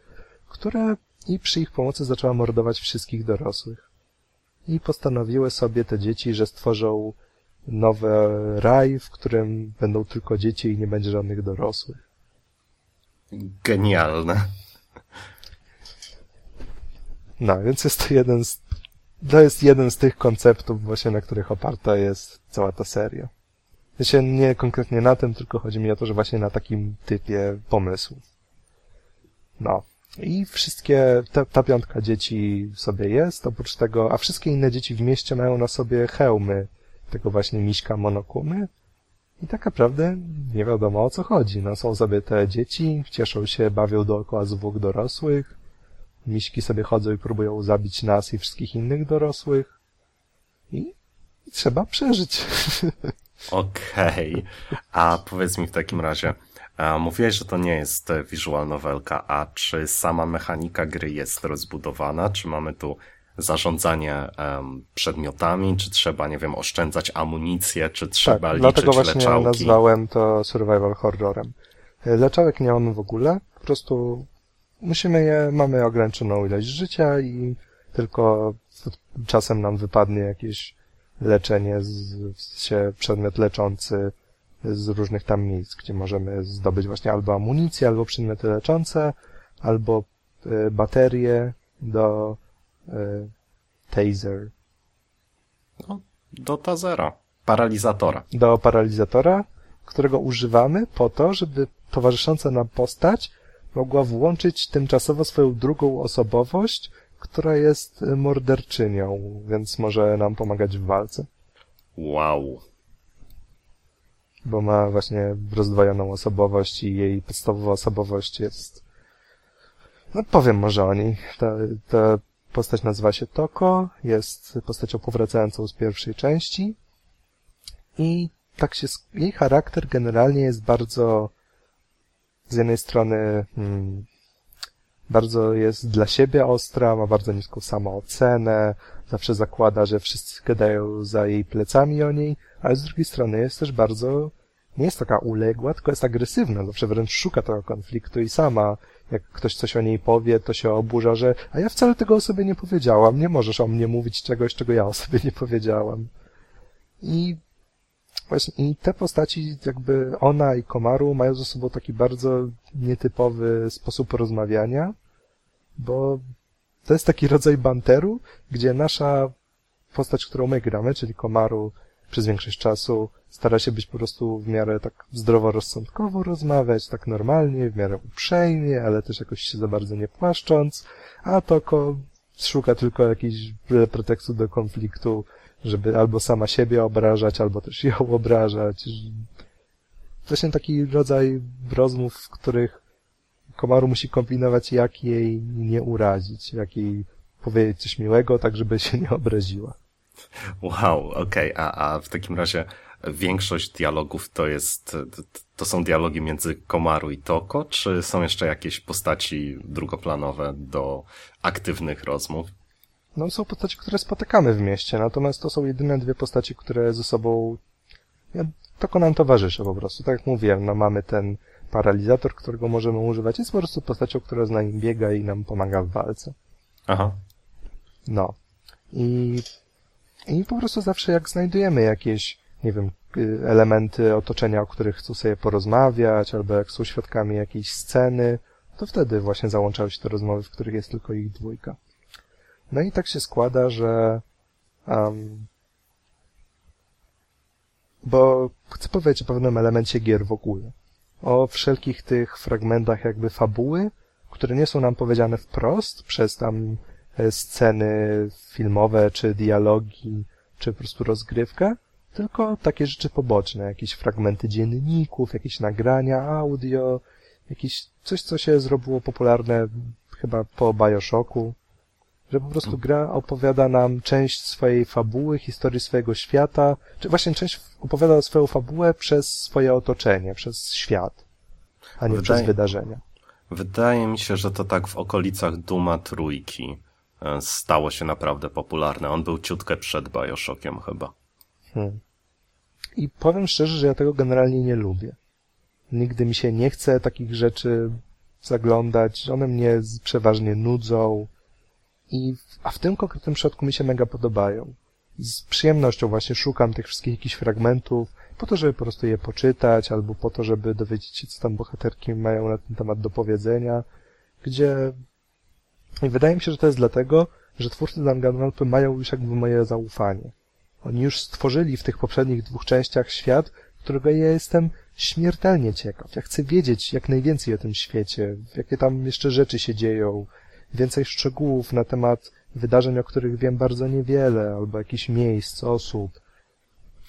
które i przy ich pomocy zaczęła mordować wszystkich dorosłych. I postanowiły sobie te dzieci, że stworzą nowy raj, w którym będą tylko dzieci i nie będzie żadnych dorosłych. Genialne. No, więc jest to jeden z, to jest jeden z tych konceptów właśnie, na których oparta jest cała ta seria. Znaczy nie konkretnie na tym, tylko chodzi mi o to, że właśnie na takim typie pomysłu. No. I wszystkie, ta, piątka dzieci sobie jest, oprócz tego, a wszystkie inne dzieci w mieście mają na sobie hełmy tego właśnie miśka monokumy. I tak naprawdę nie wiadomo o co chodzi. No są sobie te dzieci, cieszą się, bawią dookoła zwłok dorosłych. Miśki sobie chodzą i próbują zabić nas i wszystkich innych dorosłych. I trzeba przeżyć. Okej. Okay. A powiedz mi w takim razie, mówiłeś, że to nie jest visual novelka, a czy sama mechanika gry jest rozbudowana? Czy mamy tu zarządzanie um, przedmiotami, czy trzeba, nie wiem, oszczędzać amunicję, czy trzeba tak, liczyć dlatego właśnie leczałki. nazwałem to survival horrorem. Leczałek nie mamy w ogóle, po prostu musimy je, mamy ograniczoną ilość życia i tylko czasem nam wypadnie jakieś leczenie, z, się przedmiot leczący z różnych tam miejsc, gdzie możemy zdobyć właśnie albo amunicję, albo przedmioty leczące, albo y, baterie do E, taser. No, do tasera. Paralizatora. Do paralizatora, którego używamy po to, żeby towarzysząca nam postać mogła włączyć tymczasowo swoją drugą osobowość, która jest morderczynią, więc może nam pomagać w walce. Wow. Bo ma właśnie rozdwojoną osobowość i jej podstawowa osobowość jest... No powiem może o niej. Ta, ta Postać nazywa się Toko, jest postacią powracającą z pierwszej części i tak się, jej charakter generalnie jest bardzo, z jednej strony, hmm, bardzo jest dla siebie ostra, ma bardzo niską samoocenę, zawsze zakłada, że wszyscy gadają za jej plecami o niej, ale z drugiej strony jest też bardzo, nie jest taka uległa, tylko jest agresywna, zawsze wręcz szuka tego konfliktu i sama jak ktoś coś o niej powie, to się oburza, że a ja wcale tego o sobie nie powiedziałam, nie możesz o mnie mówić czegoś, czego ja o sobie nie powiedziałam. I właśnie i te postaci, jakby ona i Komaru mają ze sobą taki bardzo nietypowy sposób rozmawiania, bo to jest taki rodzaj banteru, gdzie nasza postać, którą my gramy, czyli Komaru, przez większość czasu stara się być po prostu w miarę tak zdroworozsądkowo rozmawiać, tak normalnie, w miarę uprzejmie, ale też jakoś się za bardzo nie płaszcząc, a Toko szuka tylko jakiś pretekstu do konfliktu, żeby albo sama siebie obrażać, albo też ją obrażać. Właśnie taki rodzaj rozmów, w których Komaru musi kombinować, jak jej nie urazić, jak jej powiedzieć coś miłego, tak żeby się nie obraziła. Wow, okej, okay. a, a w takim razie większość dialogów to jest, to są dialogi między Komaru i Toko, czy są jeszcze jakieś postaci drugoplanowe do aktywnych rozmów? No są postaci, które spotykamy w mieście, natomiast to są jedyne dwie postaci, które ze sobą ja, Toko nam towarzyszy po prostu. Tak jak mówiłem, no mamy ten paralizator, którego możemy używać. Jest po prostu postacią, która z nami biega i nam pomaga w walce. Aha. No. I, i po prostu zawsze jak znajdujemy jakieś nie wiem, y, elementy otoczenia, o których chcą sobie porozmawiać, albo jak są świadkami jakiejś sceny, to wtedy właśnie załączały się te rozmowy, w których jest tylko ich dwójka. No i tak się składa, że um, bo chcę powiedzieć o pewnym elemencie gier w ogóle. O wszelkich tych fragmentach jakby fabuły, które nie są nam powiedziane wprost przez tam e, sceny filmowe, czy dialogi, czy po prostu rozgrywkę, tylko takie rzeczy poboczne, jakieś fragmenty dzienników, jakieś nagrania audio, jakieś coś, co się zrobiło popularne chyba po Bioshocku. Że po prostu gra opowiada nam część swojej fabuły, historii swojego świata, czy właśnie część opowiada swoją fabułę przez swoje otoczenie, przez świat, a nie Wydaje- przez wydarzenia. Wydaje mi się, że to tak w okolicach Duma trójki e, stało się naprawdę popularne. On był ciutkę przed Bioshockiem chyba. Hmm. I powiem szczerze, że ja tego generalnie nie lubię. Nigdy mi się nie chce takich rzeczy zaglądać, one mnie przeważnie nudzą. I, a w tym konkretnym przypadku mi się mega podobają. Z przyjemnością właśnie szukam tych wszystkich jakichś fragmentów, po to, żeby po prostu je poczytać, albo po to, żeby dowiedzieć się, co tam bohaterki mają na ten temat do powiedzenia, gdzie i wydaje mi się, że to jest dlatego, że twórcy Danganronpy mają już jakby moje zaufanie. Oni już stworzyli w tych poprzednich dwóch częściach świat, którego ja jestem śmiertelnie ciekaw. Ja chcę wiedzieć jak najwięcej o tym świecie, jakie tam jeszcze rzeczy się dzieją, więcej szczegółów na temat wydarzeń, o których wiem bardzo niewiele, albo jakichś miejsc, osób.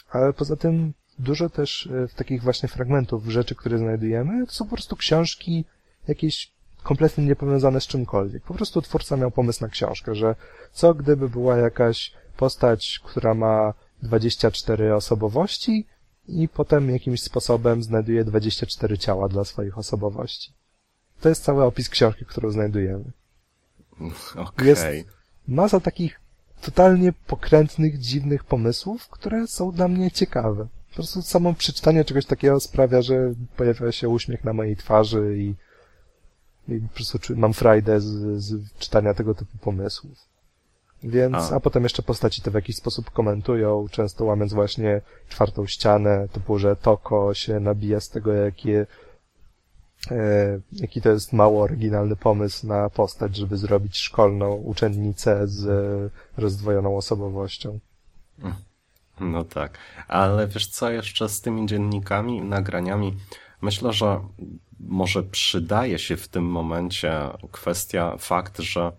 Ale poza tym dużo też e, w takich właśnie fragmentów rzeczy, które znajdujemy, to są po prostu książki jakieś kompletnie niepowiązane z czymkolwiek. Po prostu twórca miał pomysł na książkę, że co gdyby była jakaś postać, która ma 24 osobowości i potem jakimś sposobem znajduje 24 ciała dla swoich osobowości. To jest cały opis książki, którą znajdujemy. Okej. Jest- Masa takich totalnie pokrętnych, dziwnych pomysłów, które są dla mnie ciekawe. Po prostu samo przeczytanie czegoś takiego sprawia, że pojawia się uśmiech na mojej twarzy i, i po prostu mam frajdę z, z czytania tego typu pomysłów. Więc, A. a. potem jeszcze postaci to w jakiś sposób komentują, często łamiąc właśnie czwartą ścianę, typu, że Toko się nabija z tego, jakie, jaki to jest mało oryginalny pomysł na postać, żeby zrobić szkolną uczennicę z e, rozdwojoną osobowością. No tak, ale wiesz co jeszcze z tymi dziennikami, nagraniami? Myślę, że może przydaje się w tym momencie kwestia, fakt, że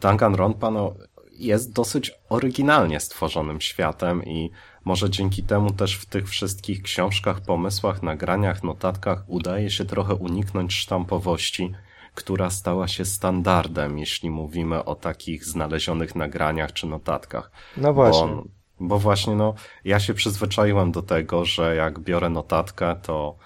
Danganronpa no, jest dosyć oryginalnie stworzonym światem i może dzięki temu też w tych wszystkich książkach, pomysłach, nagraniach, notatkach udaje się trochę uniknąć sztampowości, która stała się standardem, jeśli mówimy o takich znalezionych nagraniach czy notatkach. No właśnie. Bo, bo właśnie, no, ja się przyzwyczaiłem do tego, że jak biorę notatkę, to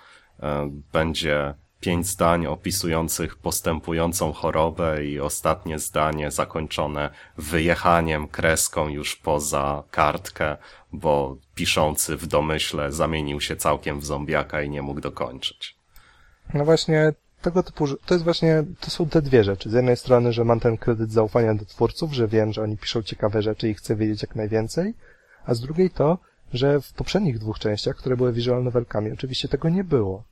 e, będzie pięć zdań opisujących postępującą chorobę i ostatnie zdanie zakończone wyjechaniem kreską już poza kartkę, bo piszący w domyśle zamienił się całkiem w zombiaka i nie mógł dokończyć. No właśnie, tego typu, to jest właśnie, to są te dwie rzeczy. Z jednej strony, że mam ten kredyt zaufania do twórców, że wiem, że oni piszą ciekawe rzeczy i chcę wiedzieć jak najwięcej, a z drugiej to, że w poprzednich dwóch częściach, które były visual novelkami, oczywiście tego nie było.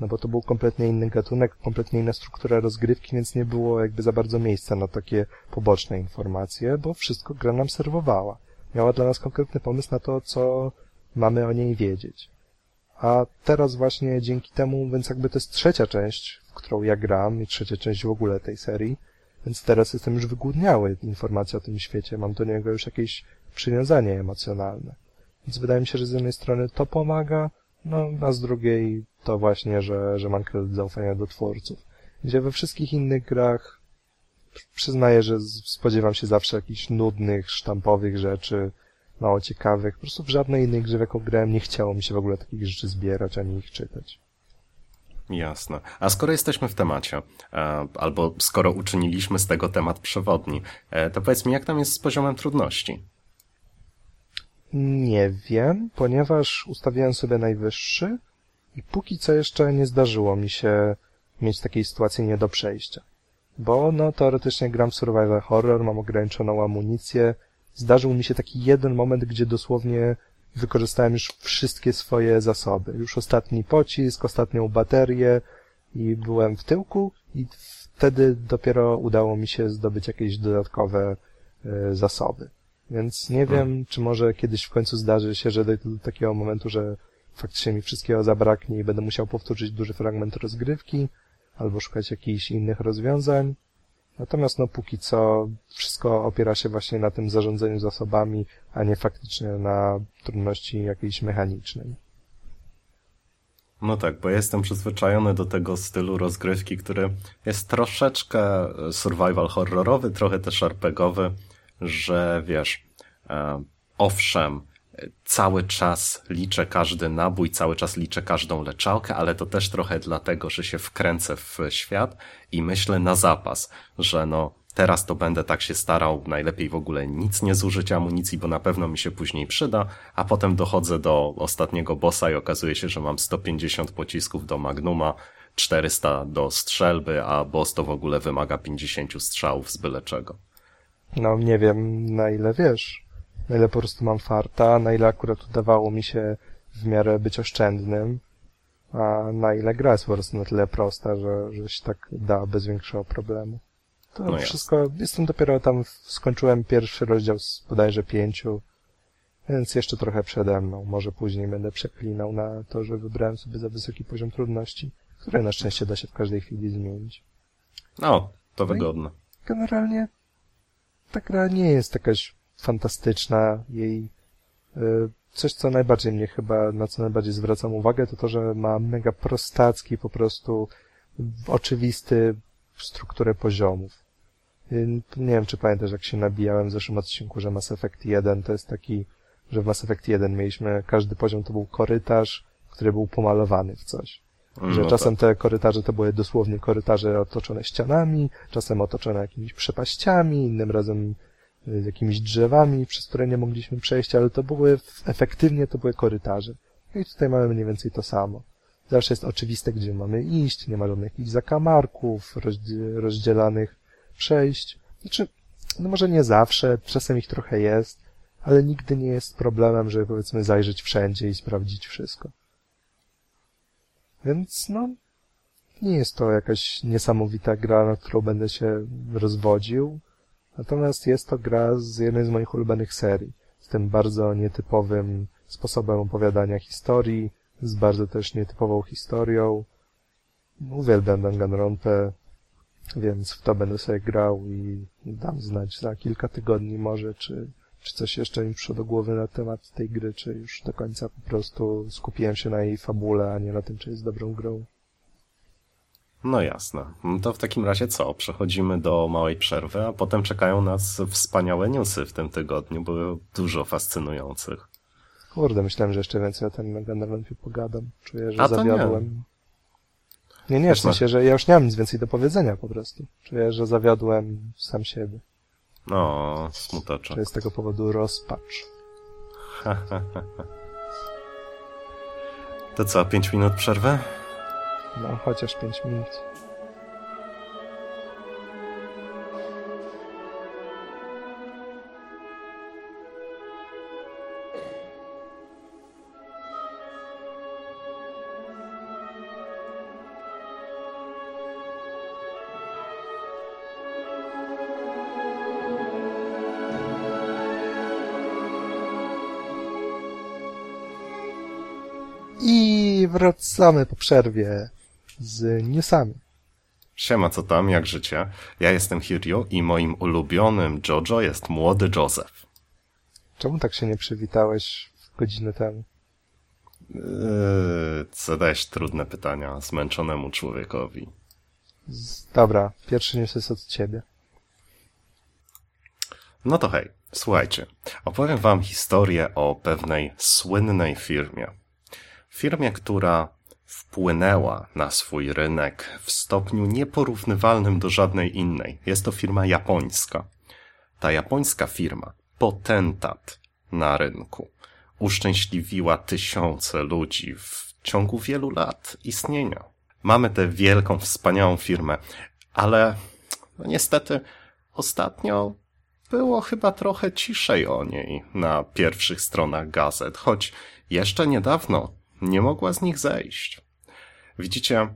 No bo to był kompletnie inny gatunek, kompletnie inna struktura rozgrywki, więc nie było jakby za bardzo miejsca na takie poboczne informacje, bo wszystko gra nam serwowała. Miała dla nas konkretny pomysł na to, co mamy o niej wiedzieć. A teraz właśnie dzięki temu, więc jakby to jest trzecia część, w którą ja gram i trzecia część w ogóle tej serii, więc teraz jestem już wygłodniały informacji o tym świecie, mam do niego już jakieś przywiązanie emocjonalne. Więc wydaje mi się, że z jednej strony to pomaga, no a z drugiej to właśnie, że, że mam kredyt zaufania do twórców. Gdzie we wszystkich innych grach przyznaję, że spodziewam się zawsze jakichś nudnych, sztampowych rzeczy, mało ciekawych. Po prostu w żadnej innej grze, w jaką grałem, nie chciało mi się w ogóle takich rzeczy zbierać, ani ich czytać. Jasne. A skoro jesteśmy w temacie, e, albo skoro uczyniliśmy z tego temat przewodni, e, to powiedz mi, jak tam jest z poziomem trudności? Nie wiem, ponieważ ustawiłem sobie najwyższy i póki co jeszcze nie zdarzyło mi się mieć takiej sytuacji nie do przejścia. Bo no teoretycznie gram w survival horror, mam ograniczoną amunicję. Zdarzył mi się taki jeden moment, gdzie dosłownie wykorzystałem już wszystkie swoje zasoby. Już ostatni pocisk, ostatnią baterię i byłem w tyłku i wtedy dopiero udało mi się zdobyć jakieś dodatkowe e, zasoby. Więc nie wiem, czy może kiedyś w końcu zdarzy się, że dojdę do takiego momentu, że faktycznie mi wszystkiego zabraknie i będę musiał powtórzyć duży fragment rozgrywki, albo szukać jakichś innych rozwiązań. Natomiast no póki co wszystko opiera się właśnie na tym zarządzaniu zasobami, a nie faktycznie na trudności jakiejś mechanicznej. No tak, bo ja jestem przyzwyczajony do tego stylu rozgrywki, który jest troszeczkę survival horrorowy, trochę też RPGowy, że wiesz, e, owszem, cały czas liczę każdy nabój, cały czas liczę każdą leczałkę, ale to też trochę dlatego, że się wkręcę w świat i myślę na zapas, że no teraz to będę tak się starał, najlepiej w ogóle nic nie zużyć amunicji, bo na pewno mi się później przyda, a potem dochodzę do ostatniego bossa i okazuje się, że mam 150 pocisków do Magnuma, 400 do strzelby, a boss to w ogóle wymaga 50 strzałów z byle czego. No nie wiem na ile wiesz, na ile po prostu mam farta, na ile akurat udawało mi się w miarę być oszczędnym, a na ile gra jest po prostu na tyle prosta, że, że się tak da bez większego problemu. To no wszystko, jest. jestem dopiero tam, skończyłem pierwszy rozdział z bodajże pięciu, więc jeszcze trochę przede mną. Może później będę przeklinał na to, że wybrałem sobie za wysoki poziom trudności, który na szczęście da się w każdej chwili zmienić. No, to no wygodne. Generalnie ta gra nie jest jakaś fantastyczna. Jej y, coś, co najbardziej mnie chyba, na co najbardziej zwracam uwagę, to to, że ma mega prostacki, po prostu oczywisty strukturę poziomów. Nie wiem, czy pamiętasz, jak się nabijałem w zeszłym odcinku, że Mass Effect 1 to jest taki, że w Mass Effect 1 mieliśmy, każdy poziom to był korytarz, który był pomalowany w coś. Że no czasem tak. te korytarze to były dosłownie korytarze otoczone ścianami, czasem otoczone jakimiś przepaściami, innym razem y, jakimiś drzewami, przez które nie mogliśmy przejść, ale to były, efektywnie to były korytarze. No I tutaj mamy mniej więcej to samo. Zawsze jest oczywiste, gdzie mamy iść, nie ma żadnych jakichś zakamarków, rozdzielanych przejść. Znaczy, no może nie zawsze, czasem ich trochę jest, ale nigdy nie jest problemem, żeby powiedzmy zajrzeć wszędzie i sprawdzić wszystko. Więc no, nie jest to jakaś niesamowita gra, na którą będę się rozwodził, natomiast jest to gra z jednej z moich ulubionych serii, z tym bardzo nietypowym sposobem opowiadania historii, z bardzo też nietypową historią. Uwielbiam Danganronpę, więc w to będę sobie grał i dam znać za kilka tygodni może, czy, czy coś jeszcze mi przyszło do głowy na temat tej gry, czy już do końca po prostu skupiłem się na jej fabule, a nie na tym, czy jest dobrą grą. No jasne. No to w takim razie co? Przechodzimy do małej przerwy, a potem czekają nas wspaniałe newsy w tym tygodniu, bo dużo fascynujących. Kurde, myślałem, że jeszcze więcej o tym Danganronpie pogadam. Czuję, że zawiodłem. Nie, nie, w sensie, że ja już nie mam nic więcej do powiedzenia po prostu. Czuję, że zawiodłem sam siebie. No, smuteczek. Czuję z tego powodu rozpacz. to co, pięć minut przerwy? No, chociaż pięć minut. wracamy po przerwie z newsami. Siema, co tam, jak życie? Ja jestem Hiryu i moim ulubionym Jojo jest młody Joseph. Czemu tak się nie przywitałeś godzinę temu? Yy, zadajesz trudne pytania zmęczonemu człowiekowi. Dobra, pierwszy news jest od ciebie. No to hej, słuchajcie. Opowiem wam historię o pewnej słynnej firmie firmie, która wpłynęła na swój rynek w stopniu nieporównywalnym do żadnej innej. Jest to firma japońska. Ta japońska firma, potentat na rynku, uszczęśliwiła tysiące ludzi w ciągu wielu lat istnienia. Mamy tę wielką, wspaniałą firmę, ale no niestety ostatnio było chyba trochę ciszej o niej na pierwszych stronach gazet, choć jeszcze niedawno nie mogła z nich zejść. Widzicie,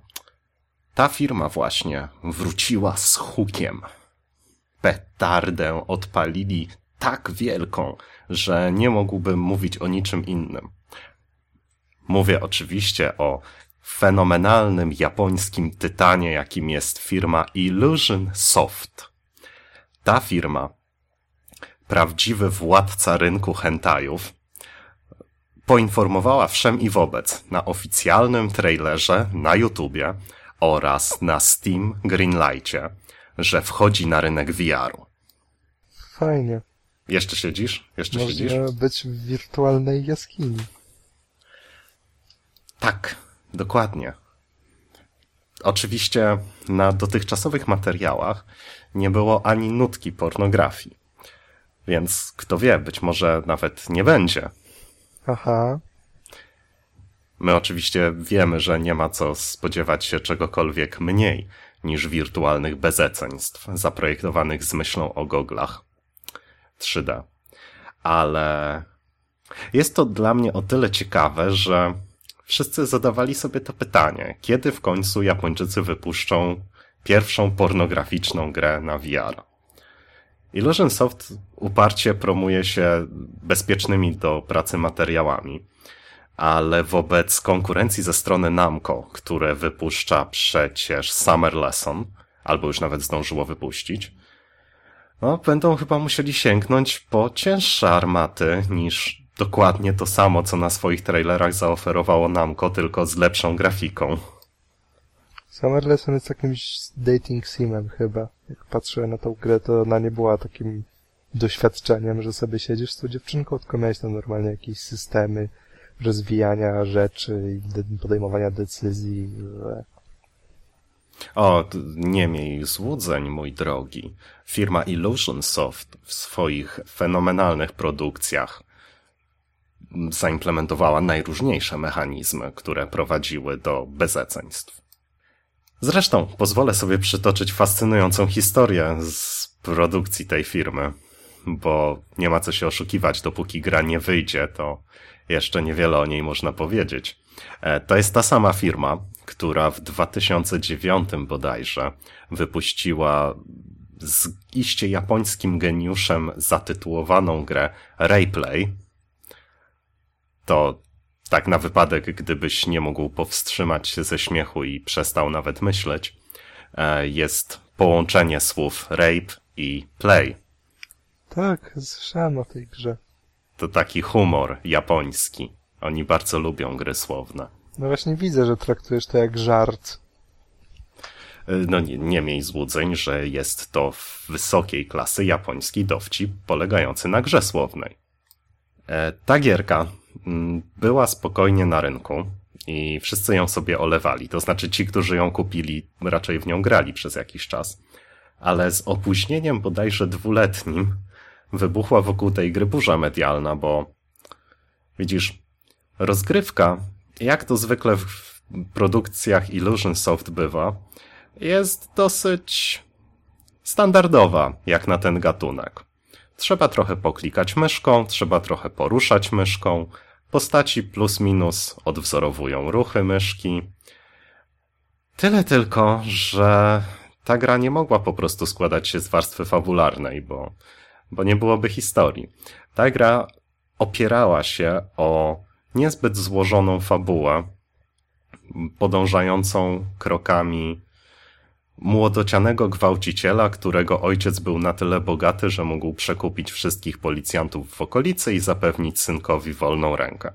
ta firma właśnie wróciła z hukiem. Petardę odpalili tak wielką, że nie mógłbym mówić o niczym innym. Mówię oczywiście o fenomenalnym japońskim tytanie, jakim jest firma Illusion Soft. Ta firma, prawdziwy władca rynku hentajów, poinformowała wszem i wobec na oficjalnym trailerze na YouTubie oraz na Steam Greenlightie, że wchodzi na rynek VR-u. Fajnie. Jeszcze siedzisz? Jeszcze siedzisz? Można być w wirtualnej jaskini. Tak, dokładnie. Oczywiście na dotychczasowych materiałach nie było ani nutki pornografii. Więc kto wie, być może nawet nie będzie. Aha. My oczywiście wiemy, że nie ma co spodziewać się czegokolwiek mniej niż wirtualnych bezeceństw zaprojektowanych z myślą o goglach 3D. Ale jest to dla mnie o tyle ciekawe, że wszyscy zadawali sobie to pytanie, kiedy w końcu Japończycy wypuszczą pierwszą pornograficzną grę na VR. Illusion Soft uparcie promuje się bezpiecznymi do pracy materiałami, ale wobec konkurencji ze strony Namco, które wypuszcza przecież Summer Lesson, albo już nawet zdążyło wypuścić, no, będą chyba musieli sięgnąć po cięższe armaty niż dokładnie to samo, co na swoich trailerach zaoferowało Namco, tylko z lepszą grafiką. Summer Lesson jest jakimś dating simem chyba. Jak patrzę na tą grę, to ona nie była takim doświadczeniem, że sobie siedzisz z tą dziewczynką, tylko miałeś tam normalnie jakieś systemy rozwijania rzeczy i de- podejmowania decyzji. Że... O, nie miej złudzeń, mój drogi. Firma Illusion Soft w swoich fenomenalnych produkcjach zaimplementowała najróżniejsze mechanizmy, które prowadziły do bezeceństw. Zresztą pozwolę sobie przytoczyć fascynującą historię z produkcji tej firmy, bo nie ma co się oszukiwać, dopóki gra nie wyjdzie, to jeszcze niewiele o niej można powiedzieć. E, To jest ta sama firma, która w 2009 bodajże wypuściła z iście japońskim geniuszem zatytułowaną grę Rayplay. To tak na wypadek, gdybyś nie mógł powstrzymać się ze śmiechu i przestał nawet myśleć, e, jest połączenie słów rape i play. Tak, słyszałem o tej grze. To taki humor japoński. Oni bardzo lubią gry słowne. No właśnie widzę, że traktujesz to jak żart. No nie, nie miej złudzeń, że jest to wysokiej klasy japoński dowcip polegający na grze słownej. E, Ta gierka była spokojnie na rynku i wszyscy ją sobie olewali. To znaczy ci, którzy ją kupili, raczej w nią grali przez jakiś czas. Ale z opóźnieniem bodajże dwuletnim wybuchła wokół tej gry burza medialna, bo widzisz, rozgrywka, jak to zwykle w produkcjach Illusion Soft bywa, jest dosyć standardowa, jak na ten gatunek. Trzeba trochę poklikać myszką, trzeba trochę poruszać myszką, postaci plus minus odwzorowują ruchy myszki. Tyle tylko, że ta gra nie mogła po prostu składać się z warstwy fabularnej, bo, bo nie byłoby historii. Ta gra opierała się o niezbyt złożoną fabułę, podążającą krokami młodocianego gwałciciela, którego ojciec był na tyle bogaty, że mógł przekupić wszystkich policjantów w okolicy i zapewnić synkowi wolną rękę.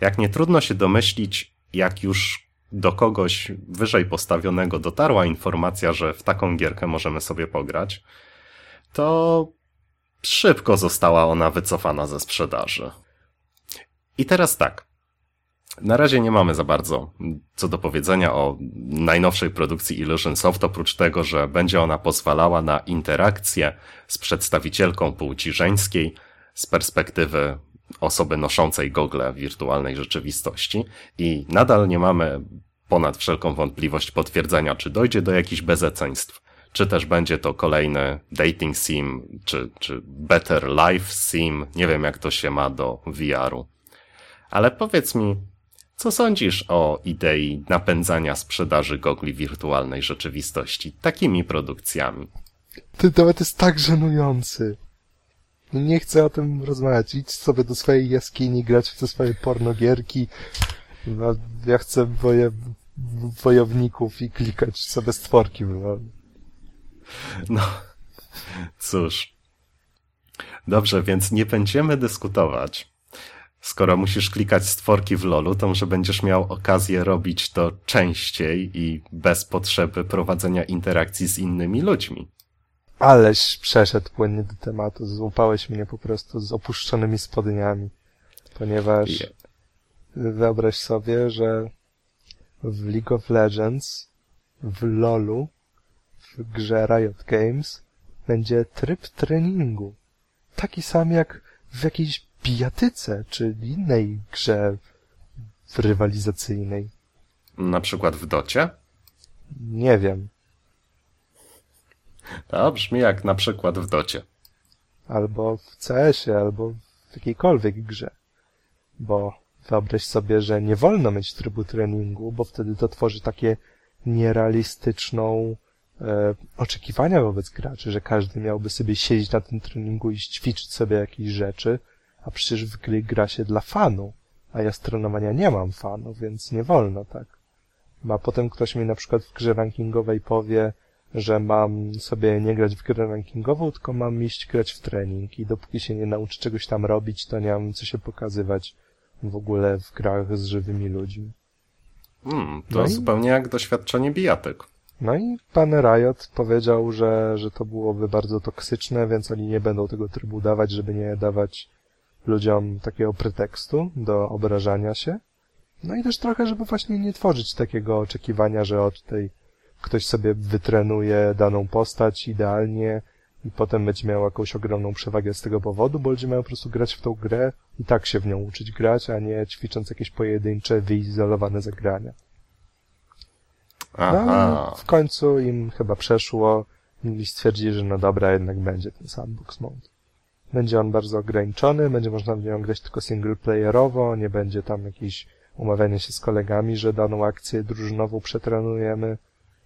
Jak nie trudno się domyślić, jak już do kogoś wyżej postawionego dotarła informacja, że w taką gierkę możemy sobie pograć, to szybko została ona wycofana ze sprzedaży. I teraz tak. Na razie nie mamy za bardzo co do powiedzenia o najnowszej produkcji Illusion Soft, oprócz tego, że będzie ona pozwalała na interakcję z przedstawicielką płci żeńskiej z perspektywy osoby noszącej gogle wirtualnej rzeczywistości. I nadal nie mamy ponad wszelką wątpliwość potwierdzenia, czy dojdzie do jakichś bezeceństw, czy też będzie to kolejny dating sim, czy, czy better life sim, nie wiem jak to się ma do VR-u. Ale powiedz mi, co sądzisz o idei napędzania sprzedaży gogli wirtualnej rzeczywistości takimi produkcjami? Ty nawet jest tak żenujący. No Nie chcę o tym rozmawiać. Idź sobie do swojej jaskini, grać w te swoje pornogierki. No, ja chcę woje, wojowników i klikać sobie stworki. No. No, cóż. Dobrze, więc nie będziemy dyskutować. Skoro musisz klikać stworki w LoLu, to może będziesz miał okazję robić to częściej i bez potrzeby prowadzenia interakcji z innymi ludźmi. Aleś przeszedł płynnie do tematu, złapałeś mnie po prostu z opuszczonymi spodniami, ponieważ Je- wyobraź sobie, że w League of Legends, w LoLu, w grze Riot Games będzie tryb treningu. Taki sam jak w jakiejś bijatyce, czy innej grze rywalizacyjnej. Na przykład w docie? Nie wiem. To brzmi jak na przykład w docie. albo w CS-ie, albo w jakiejkolwiek grze. Bo wyobraź sobie, że nie wolno mieć trybu treningu, bo wtedy to tworzy takie nierealistyczną e, oczekiwania wobec graczy, że każdy miałby sobie siedzieć na tym treningu i ćwiczyć sobie jakieś rzeczy, a przecież w gry gra się dla fanu, a ja z trenowania nie mam fanu, więc nie wolno tak. A potem ktoś mi na przykład w grze rankingowej powie, że mam sobie nie grać w grę rankingową, tylko mam iść grać w trening i dopóki się nie nauczę czegoś tam robić, to nie mam co się pokazywać w ogóle w grach z żywymi ludźmi. Hmm, to No i- zupełnie jak doświadczenie bijatyk. No i pan Riot powiedział, że, że to byłoby bardzo toksyczne, więc oni nie będą tego trybu dawać, żeby nie dawać ludziom takiego pretekstu do obrażania się. No i też trochę, żeby właśnie nie tworzyć takiego oczekiwania, że o tutaj ktoś sobie wytrenuje daną postać idealnie i potem będzie miał jakąś ogromną przewagę z tego powodu, bo ludzie mają po prostu grać w tą grę i tak się w nią uczyć grać, a nie ćwicząc jakieś pojedyncze, wyizolowane zagrania. No, Aha. i w końcu im chyba przeszło i stwierdzili, że no dobra, jednak będzie ten sandbox mode. Będzie on bardzo ograniczony, będzie można w nią grać tylko singleplayerowo, nie będzie tam jakiś umawiania się z kolegami, że daną akcję drużynową przetrenujemy.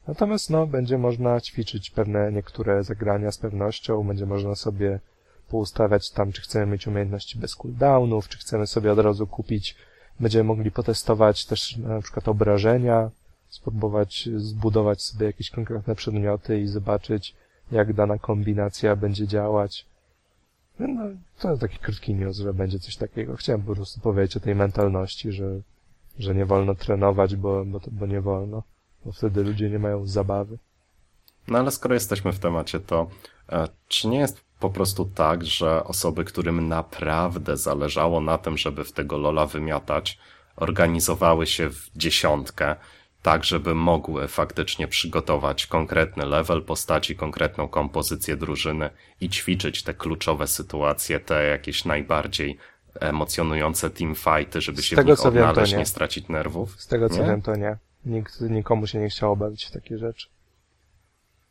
Natomiast no, będzie można ćwiczyć pewne niektóre zagrania z pewnością, będzie można sobie poustawiać tam, czy chcemy mieć umiejętności bez cooldownów, czy chcemy sobie od razu kupić, będziemy mogli potestować też na przykład obrażenia, spróbować zbudować sobie jakieś konkretne przedmioty i zobaczyć, jak dana kombinacja będzie działać. No, to taki krótki news, że będzie coś takiego. Chciałem po prostu powiedzieć o tej mentalności, że, że nie wolno trenować, bo, bo, bo nie wolno, bo wtedy ludzie nie mają zabawy. No ale skoro jesteśmy w temacie, to e, czy nie jest po prostu tak, że osoby, którym naprawdę zależało na tym, żeby w tego Lola wymiatać, organizowały się w dziesiątkę, tak żeby mogły faktycznie przygotować konkretny level postaci, konkretną kompozycję drużyny i ćwiczyć te kluczowe sytuacje, te jakieś najbardziej emocjonujące teamfighty, żeby Z się tego, w nich wiem, odnaleźć, nie. nie stracić nerwów? Z tego co Nie? wiem, to nie. Nikt, nikomu się nie chciało bawić w takie rzeczy.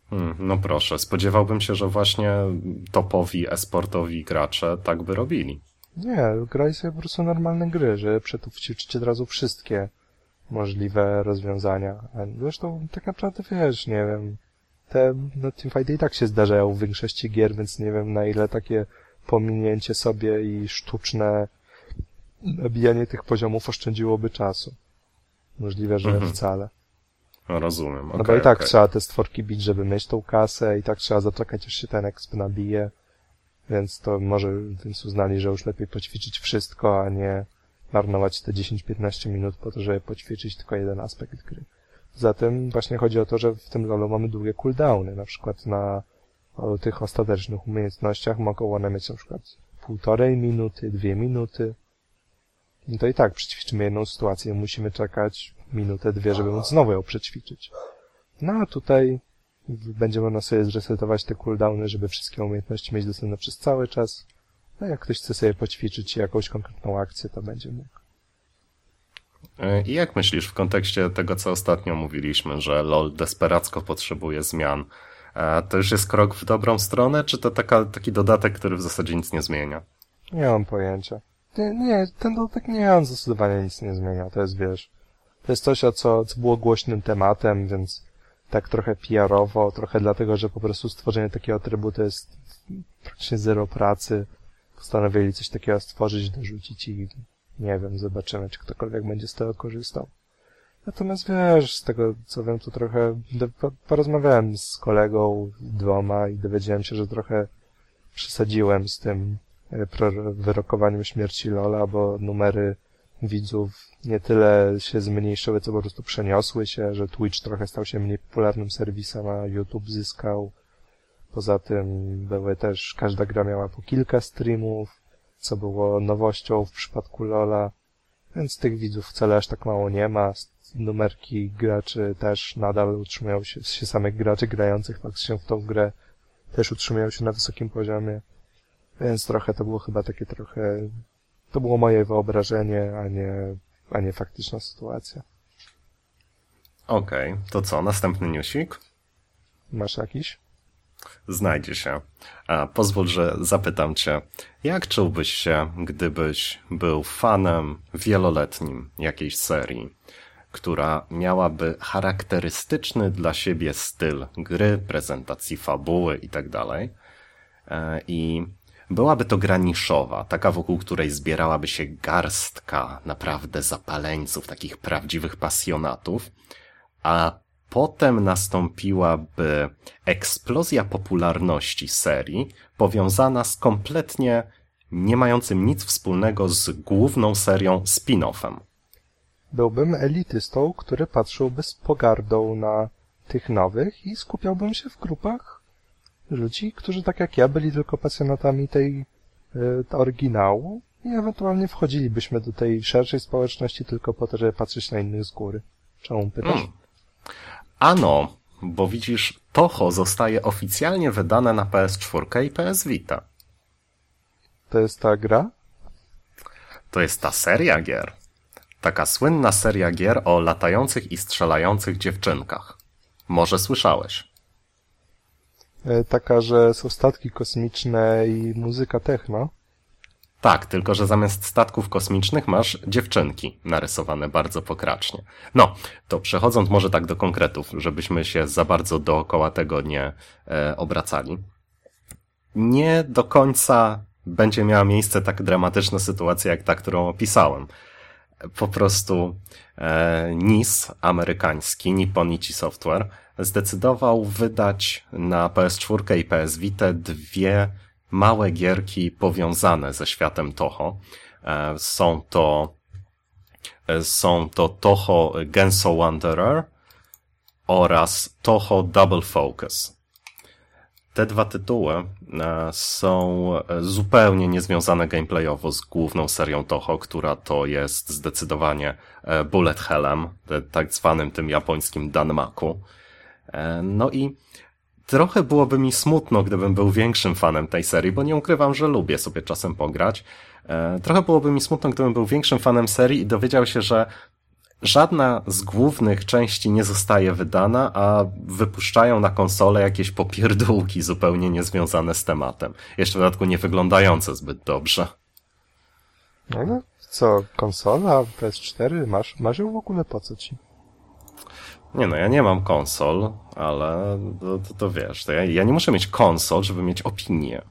Hmm, no proszę, spodziewałbym się, że właśnie topowi esportowi gracze tak by robili. Nie, graj sobie po prostu normalne gry, że przetu ćwiczyć od razu wszystkie możliwe rozwiązania. Zresztą tak naprawdę wiesz, nie wiem, te no, teamfighty i tak się zdarzają w większości gier, więc nie wiem na ile takie pominięcie sobie i sztuczne nabijanie tych poziomów oszczędziłoby czasu. Możliwe, że Mhm. wcale. Rozumiem. No bo i tak okej. trzeba te stworki bić, żeby mieć tą kasę i tak trzeba zaczekać, aż się ten exp nabije. Więc to może więc uznali, że już lepiej poćwiczyć wszystko, a nie marnować te 10-15 minut po to, żeby poćwiczyć tylko jeden aspekt gry. Zatem właśnie chodzi o to, że w tym LoLu mamy długie cooldowny. Na przykład na tych ostatecznych umiejętnościach mogą one mieć na przykład półtorej minuty, dwie minuty. No to i tak przećwiczymy jedną sytuację, musimy czekać minutę, dwie, żeby móc znowu ją przećwiczyć. No a tutaj będzie można sobie zresetować te cooldowny, żeby wszystkie umiejętności mieć dostępne przez cały czas. No jak ktoś chce sobie poćwiczyć jakąś konkretną akcję, to będzie mógł. E, I jak myślisz w kontekście tego, co ostatnio mówiliśmy, że LoL desperacko potrzebuje zmian, e, to już jest krok w dobrą stronę, czy to taka, taki dodatek, który w zasadzie nic nie zmienia? Nie mam pojęcia. Nie, nie ten dodatek nie, on zdecydowanie nic nie zmienia. To jest, wiesz, to jest coś, co, co było głośnym tematem, więc tak trochę PR-owo, trochę dlatego, że po prostu stworzenie takiego trybu to jest praktycznie zero pracy. Postanowili coś takiego stworzyć, dorzucić i nie wiem, zobaczymy, czy ktokolwiek będzie z tego korzystał. Natomiast wiesz, z tego co wiem, to trochę porozmawiałem z kolegą dwoma i dowiedziałem się, że trochę przesadziłem z tym e, wyrokowaniem śmierci Lola, bo numery widzów nie tyle się zmniejszyły, co po prostu przeniosły się, że Twitch trochę stał się mniej popularnym serwisem, a YouTube zyskał. Poza tym były też, każda gra miała po kilka streamów, co było nowością w przypadku Lola, więc tych widzów wcale aż tak mało nie ma. Numerki graczy też nadal utrzymują się, się samych graczy grających się w tą grę też utrzymują się na wysokim poziomie. Więc trochę to było chyba takie trochę, to było moje wyobrażenie, a nie, a nie faktyczna sytuacja. Okej, okay, to co, następny newsik? Masz jakiś? Znajdzie się. A pozwól, że zapytam cię, jak czułbyś się, gdybyś był fanem wieloletnim jakiejś serii, która miałaby charakterystyczny dla siebie styl gry, prezentacji fabuły itd. E, I byłaby to gra niszowa, taka wokół której zbierałaby się garstka naprawdę zapaleńców, takich prawdziwych pasjonatów, a potem nastąpiłaby eksplozja popularności serii, powiązana z kompletnie nie mającym nic wspólnego z główną serią spin-offem. Byłbym elitystą, który patrzyłby z pogardą na tych nowych i skupiałbym się w grupach ludzi, którzy tak jak ja byli tylko pasjonatami tej y, oryginału i ewentualnie wchodzilibyśmy do tej szerszej społeczności tylko po to, żeby patrzeć na innych z góry. Czemu pytasz? Mm. Ano, bo widzisz, Toho zostaje oficjalnie wydane na PS4 i PS Vita. To jest ta gra? To jest ta seria gier. Taka słynna seria gier o latających i strzelających dziewczynkach. Może słyszałeś. E, taka, że są statki kosmiczne i muzyka techno. Tak, tylko że zamiast statków kosmicznych masz dziewczynki narysowane bardzo pokracznie. No, to przechodząc może tak do konkretów, żebyśmy się za bardzo dookoła tego nie e, obracali. Nie do końca będzie miała miejsce tak dramatyczna sytuacja jak ta, którą opisałem. Po prostu e, NIS amerykański, Nipponichi Software, zdecydował wydać na PS4 i PS Vita dwie małe gierki powiązane ze światem Toho. E, są to e, są to Toho Genso Wanderer oraz Toho Double Focus. Te dwa tytuły e, są zupełnie niezwiązane gameplayowo z główną serią Toho, która to jest zdecydowanie Bullet Hellem, tak zwanym tym japońskim Danmaku. No i trochę byłoby mi smutno, gdybym był większym fanem tej serii, bo nie ukrywam, że lubię sobie czasem pograć. E, trochę byłoby mi smutno, gdybym był większym fanem serii i dowiedział się, że żadna z głównych części nie zostaje wydana, a wypuszczają na konsolę jakieś popierdółki zupełnie niezwiązane z tematem. Jeszcze w dodatku nie wyglądające zbyt dobrze. No, no co, konsola, PS4, masz, masz ją w ogóle po co ci? Nie no, ja nie mam konsol, ale to, to, to wiesz, to ja, ja nie muszę mieć konsol, żeby mieć opinię.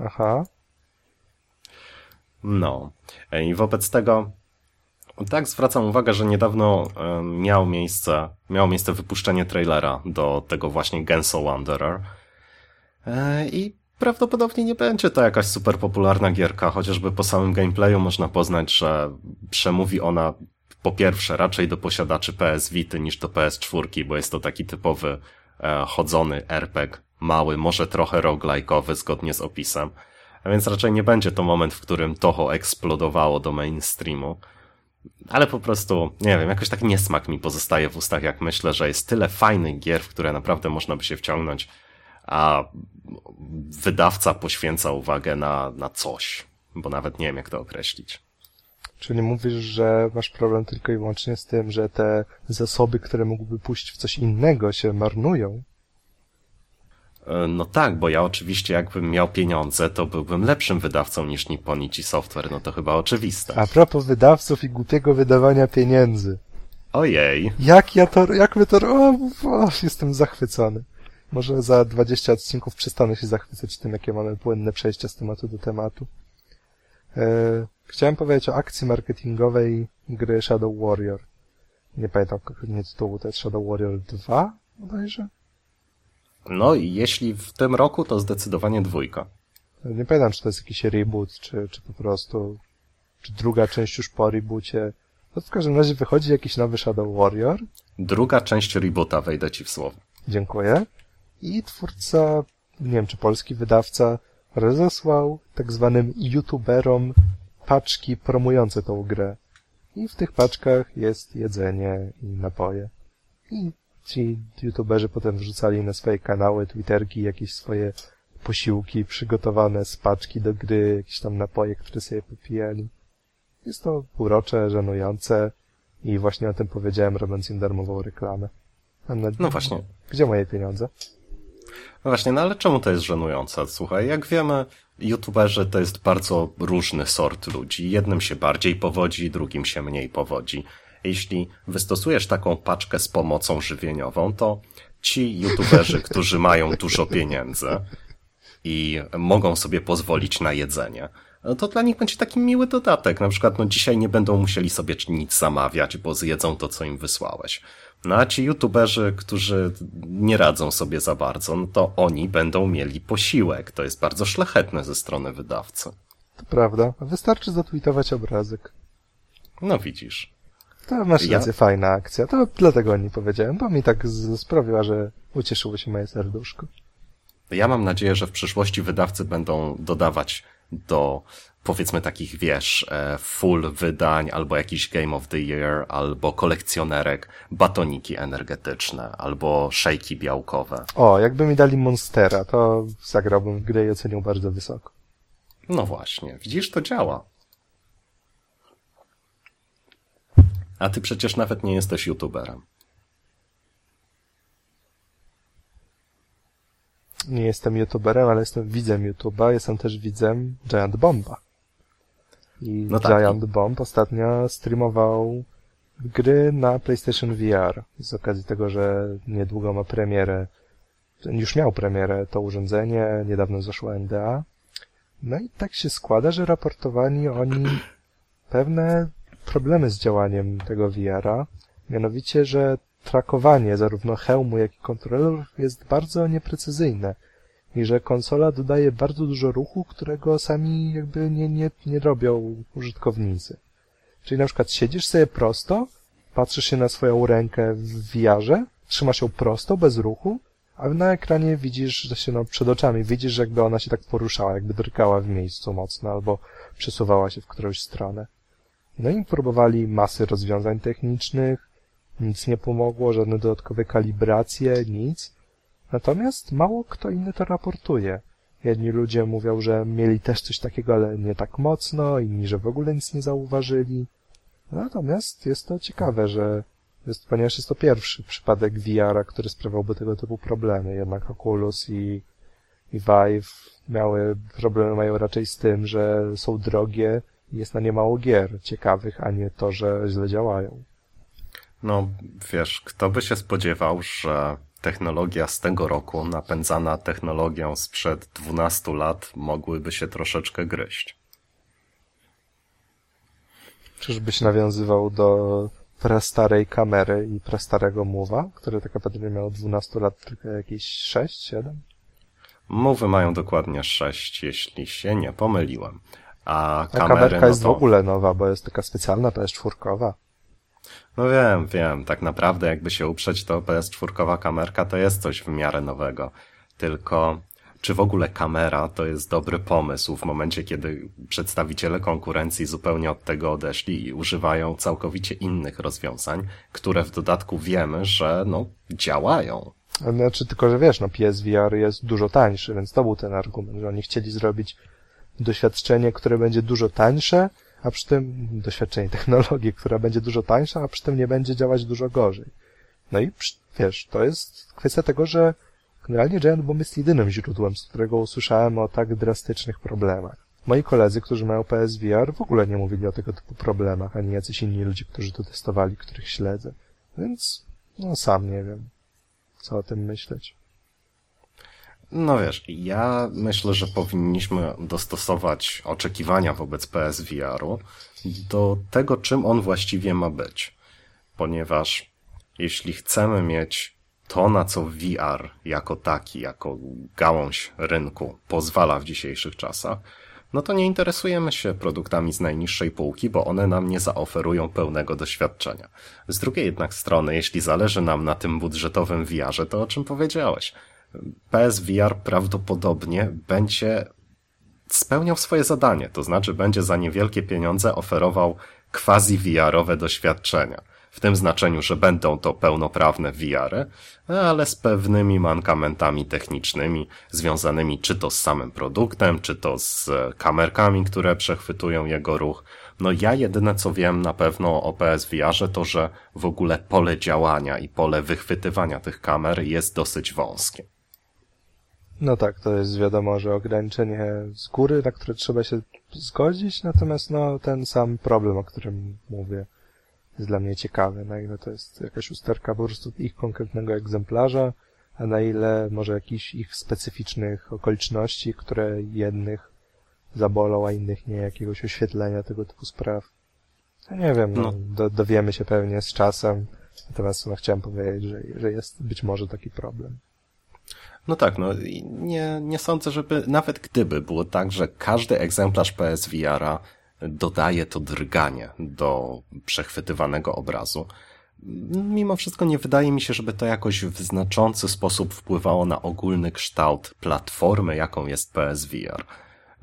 Aha. No. I wobec tego tak zwracam uwagę, że niedawno miał miejsce, miało miejsce wypuszczenie trailera do tego właśnie Genso Wanderer. E, I prawdopodobnie nie będzie to jakaś super popularna gierka, chociażby po samym gameplayu można poznać, że przemówi ona po pierwsze raczej do posiadaczy PS Vity niż do PS4, bo jest to taki typowy e, chodzony RPG, mały, może trochę roguelike'owy zgodnie z opisem. A więc raczej nie będzie to moment, w którym Toho eksplodowało do mainstreamu. Ale po prostu, nie wiem, jakoś tak niesmak mi pozostaje w ustach, jak myślę, że jest tyle fajnych gier, w które naprawdę można by się wciągnąć, a wydawca poświęca uwagę na, na coś, bo nawet nie wiem, jak to określić. Czyli mówisz, że masz problem tylko i wyłącznie z tym, że te zasoby, które mógłby pójść w coś innego, się marnują? E, no tak, bo ja oczywiście jakbym miał pieniądze, to byłbym lepszym wydawcą niż Nipponichi Software, no to chyba oczywiste. A propos wydawców i głupiego wydawania pieniędzy. Ojej. Jak ja to, jak my to, o, o, jestem zachwycony. Może za 20 odcinków przestanę się zachwycać tym, jakie mamy płynne przejścia z tematu do tematu. E, chciałem powiedzieć o akcji marketingowej gry Shadow Warrior. Nie pamiętam konkretnie tytułu, to jest Shadow Warrior 2 bodajże? No i jeśli w tym roku, to zdecydowanie dwójka. Nie pamiętam, czy to jest jakiś reboot, czy, czy po prostu, czy druga część już po reboocie. No w każdym razie wychodzi jakiś nowy Shadow Warrior. Druga część reboota, wejdę ci w słowo. Dziękuję. I twórca, nie wiem, czy polski wydawca, rozesłał tak zwanym youtuberom paczki promujące tą grę. I w tych paczkach jest jedzenie i napoje. I ci youtuberzy potem wrzucali na swoje kanały, twitterki, jakieś swoje posiłki przygotowane z paczki do gry, jakieś tam napoje, które sobie popijali. Jest to urocze, żenujące i właśnie o tym powiedziałem, robiąc im darmową reklamę. No właśnie. Gdzie moje pieniądze? No właśnie, no ale czemu to jest żenujące? Słuchaj, jak wiemy, youtuberzy to jest bardzo różny sort ludzi. Jednym się bardziej powodzi, drugim się mniej powodzi. Jeśli wystosujesz taką paczkę z pomocą żywieniową, to ci youtuberzy, którzy mają dużo pieniędzy i mogą sobie pozwolić na jedzenie, to dla nich będzie taki miły dodatek. Na przykład, no dzisiaj nie będą musieli sobie nic zamawiać, bo zjedzą to, co im wysłałeś. No a ci youtuberzy, którzy nie radzą sobie za bardzo, no to oni będą mieli posiłek. To jest bardzo szlachetne ze strony wydawcy. To prawda. Wystarczy zatweetować obrazek. No widzisz. To masz rację, ja... fajna akcja. To dlatego o niej powiedziałem, bo mi tak sprawiła, że ucieszyło się moje serduszko. Ja mam nadzieję, że w przyszłości wydawcy będą dodawać do powiedzmy takich, wiesz, e, full wydań, albo jakiś Game of the Year, albo kolekcjonerek, batoniki energetyczne, albo szejki białkowe. O, jakby mi dali Monstera, to zagrałbym w grę i ocenił bardzo wysoko. No właśnie, widzisz, to działa. A ty przecież nawet nie jesteś youtuberem. Nie jestem youtuberem, ale jestem widzem YouTube'a. Jestem też widzem Giant Bomba. I no tak. Giant Bomb ostatnio streamował gry na PlayStation VR z okazji tego, że niedługo ma premierę, już miał premierę to urządzenie, niedawno zaszło NDA. No i tak się składa, że raportowali oni pewne problemy z działaniem tego VR-a, mianowicie, że trakowanie zarówno hełmu, jak i kontrolerów jest bardzo nieprecyzyjne i że konsola dodaje bardzo dużo ruchu, którego sami jakby nie, nie, nie robią użytkownicy. Czyli na przykład siedzisz sobie prosto, patrzysz się na swoją rękę w wiarze, trzymasz ją prosto, bez ruchu, a na ekranie widzisz, że się no, przed oczami widzisz, jakby ona się tak poruszała, jakby drgała w miejscu mocno, albo przesuwała się w którąś stronę. No i próbowali masy rozwiązań technicznych, nic nie pomogło, żadne dodatkowe kalibracje, nic. Natomiast mało kto inny to raportuje. Jedni ludzie mówią, że mieli też coś takiego, ale nie tak mocno, inni, że w ogóle nic nie zauważyli. Natomiast jest to ciekawe, że jest, ponieważ jest to pierwszy przypadek VR-a, który sprawiałby tego typu problemy. Jednak Oculus i, i Vive miały problemy mają raczej z tym, że są drogie i jest na nie mało gier ciekawych, a nie to, że źle działają. No, wiesz, kto by się spodziewał, że technologia z tego roku napędzana technologią sprzed 12 lat mogłyby się troszeczkę gryźć. Czyżbyś nawiązywał do prastarej kamery i prastarego mowa, które tak naprawdę miało 12 lat, tylko jakieś 6, 7? Mowy mają dokładnie 6, jeśli się nie pomyliłem. A, A kamery, kamerka no jest to... w ogóle nowa, bo jest taka specjalna, PS4. No wiem, wiem. Tak naprawdę jakby się uprzeć, to PS4 kamerka to jest coś w miarę nowego. Tylko czy w ogóle kamera to jest dobry pomysł w momencie, kiedy przedstawiciele konkurencji zupełnie od tego odeszli i używają całkowicie innych rozwiązań, które w dodatku wiemy, że no, działają. Znaczy, tylko że wiesz, no PSVR jest dużo tańszy, więc to był ten argument, że oni chcieli zrobić doświadczenie, które będzie dużo tańsze, a przy tym doświadczenie technologii, która będzie dużo tańsza, a przy tym nie będzie działać dużo gorzej. No i wiesz, to jest kwestia tego, że generalnie Giant Bomb jest jedynym źródłem, z którego usłyszałem o tak drastycznych problemach. Moi koledzy, którzy mają PSVR, w ogóle nie mówili o tego typu problemach, ani jacyś inni ludzie, którzy to testowali, których śledzę. Więc, no sam nie wiem, co o tym myśleć. No wiesz, ja myślę, że powinniśmy dostosować oczekiwania wobec PSVR-u do tego, czym on właściwie ma być. Ponieważ jeśli chcemy mieć to, na co VR jako taki, jako gałąź rynku pozwala w dzisiejszych czasach, no to nie interesujemy się produktami z najniższej półki, bo one nam nie zaoferują pełnego doświadczenia. Z drugiej jednak strony, jeśli zależy nam na tym budżetowym VR-ze, to o czym powiedziałeś. PSVR prawdopodobnie będzie spełniał swoje zadanie, to znaczy będzie za niewielkie pieniądze oferował quasi VR-owe doświadczenia. W tym znaczeniu, że będą to pełnoprawne VR-y, ale z pewnymi mankamentami technicznymi związanymi czy to z samym produktem, czy to z kamerkami, które przechwytują jego ruch. No ja jedyne co wiem na pewno o PSVR-ze to, że w ogóle pole działania i pole wychwytywania tych kamer jest dosyć wąskie. No tak, to jest wiadomo, że ograniczenie z góry, na które trzeba się zgodzić, natomiast no ten sam problem, o którym mówię, jest dla mnie ciekawy, na ile to jest jakaś usterka po prostu ich konkretnego egzemplarza, a na ile może jakichś ich specyficznych okoliczności, które jednych zabolą, a innych nie, jakiegoś oświetlenia tego typu spraw. Ja nie wiem, no, no. Do, dowiemy się pewnie z czasem, natomiast no, chciałem powiedzieć, że, że jest być może taki problem. No tak, no nie, nie sądzę, żeby nawet gdyby było tak, że każdy egzemplarz PSVR-a dodaje to drganie do przechwytywanego obrazu. Mimo wszystko nie wydaje mi się, żeby to jakoś w znaczący sposób wpływało na ogólny kształt platformy, jaką jest PSVR.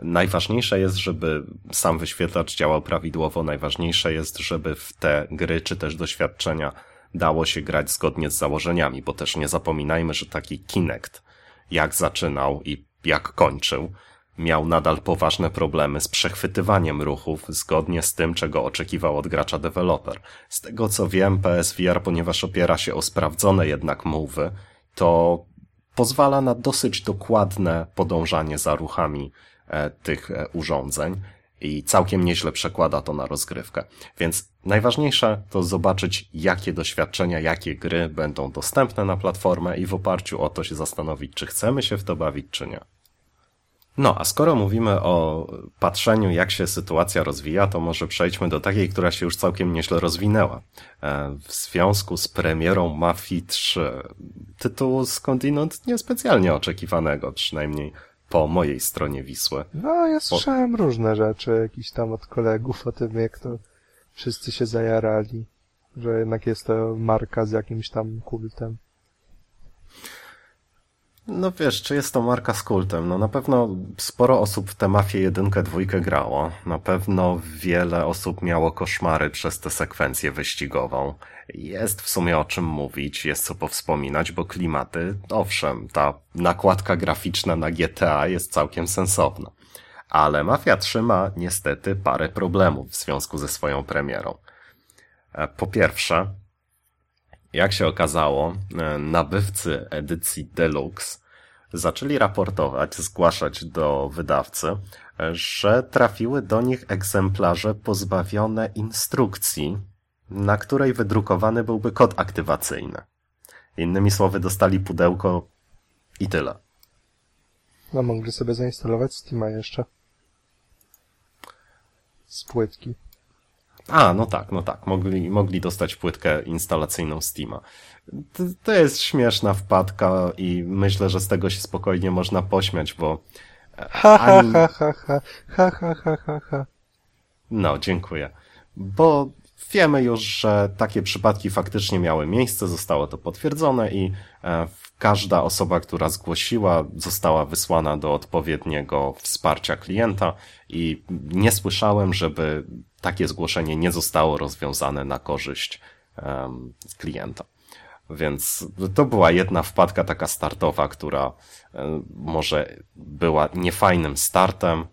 Najważniejsze jest, żeby sam wyświetlacz działał prawidłowo, najważniejsze jest, żeby w te gry czy też doświadczenia dało się grać zgodnie z założeniami, bo też nie zapominajmy, że taki Kinect jak zaczynał i jak kończył, miał nadal poważne problemy z przechwytywaniem ruchów zgodnie z tym, czego oczekiwał od gracza deweloper. Z tego co wiem, PSVR, ponieważ opiera się o sprawdzone jednak mowy, to pozwala na dosyć dokładne podążanie za ruchami e, tych e, urządzeń i całkiem nieźle przekłada to na rozgrywkę. Więc najważniejsze to zobaczyć, jakie doświadczenia, jakie gry będą dostępne na platformę i w oparciu o to się zastanowić, czy chcemy się w to bawić, czy nie. No, a skoro mówimy o patrzeniu, jak się sytuacja rozwija, to może przejdźmy do takiej, która się już całkiem nieźle rozwinęła. E, w związku z premierą Mafii 3, tytułu skądinąd niespecjalnie oczekiwanego, przynajmniej po mojej stronie Wisły. No, ja słyszałem po... różne rzeczy jakiś tam od kolegów o tym, jak to wszyscy się zajarali, że jednak jest to marka z jakimś tam kultem. No wiesz, czy jest to marka z kultem? No na pewno sporo osób w tę Mafię jedynkę, dwójkę grało. Na pewno wiele osób miało koszmary przez tę sekwencję wyścigową. Jest w sumie o czym mówić, jest co powspominać, bo klimaty, owszem, ta nakładka graficzna na GTA jest całkiem sensowna. Ale Mafia 3 ma niestety parę problemów w związku ze swoją premierą. E, po pierwsze, jak się okazało, e, nabywcy edycji Deluxe zaczęli raportować, zgłaszać do wydawcy, że trafiły do nich egzemplarze pozbawione instrukcji, na której wydrukowany byłby kod aktywacyjny. Innymi słowy, dostali pudełko i tyle. No, mogli sobie zainstalować Steama jeszcze. Z płytki. A, no tak, no tak, mogli, mogli dostać płytkę instalacyjną Steama. To, to jest śmieszna wpadka i myślę, że z tego się spokojnie można pośmiać, bo... E, ha, ani... ha, ha, ha, ha, ha, ha, ha, ha. No, dziękuję. Bo wiemy już, że takie przypadki faktycznie miały miejsce, zostało to potwierdzone i e, każda osoba, która zgłosiła, została wysłana do odpowiedniego wsparcia klienta i nie słyszałem, żeby takie zgłoszenie nie zostało rozwiązane na korzyść klienta. Więc to była jedna wpadka taka startowa, która um, może była niefajnym startem,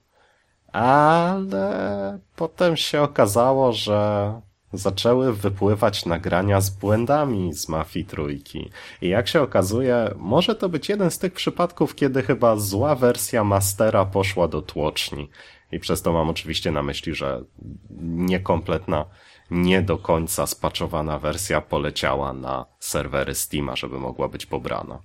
ale potem się okazało, że zaczęły wypływać nagrania z błędami z Mafii Trójki. I jak się okazuje, może to być jeden z tych przypadków, kiedy chyba zła wersja Mastera poszła do tłoczni. I przez to mam oczywiście na myśli, że niekompletna, nie do końca spaczowana wersja poleciała na serwery Steama, żeby mogła być pobrana.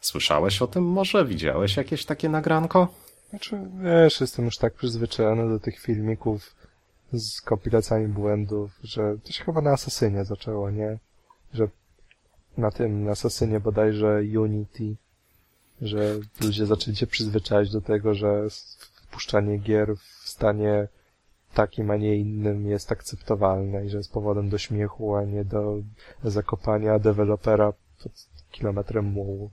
Słyszałeś o tym może? Widziałeś jakieś takie nagranko? Znaczy, wiesz, jestem już tak przyzwyczajony do tych filmików z kompilacjami błędów, że to się chyba na Asasynie zaczęło, nie? Że na tym Asasynie bodajże Unity, że ludzie zaczęli się przyzwyczaić do tego, że wpuszczanie gier w stanie takim, a nie innym jest akceptowalne i że jest powodem do śmiechu, a nie do zakopania dewelopera pod kilometrem mułu.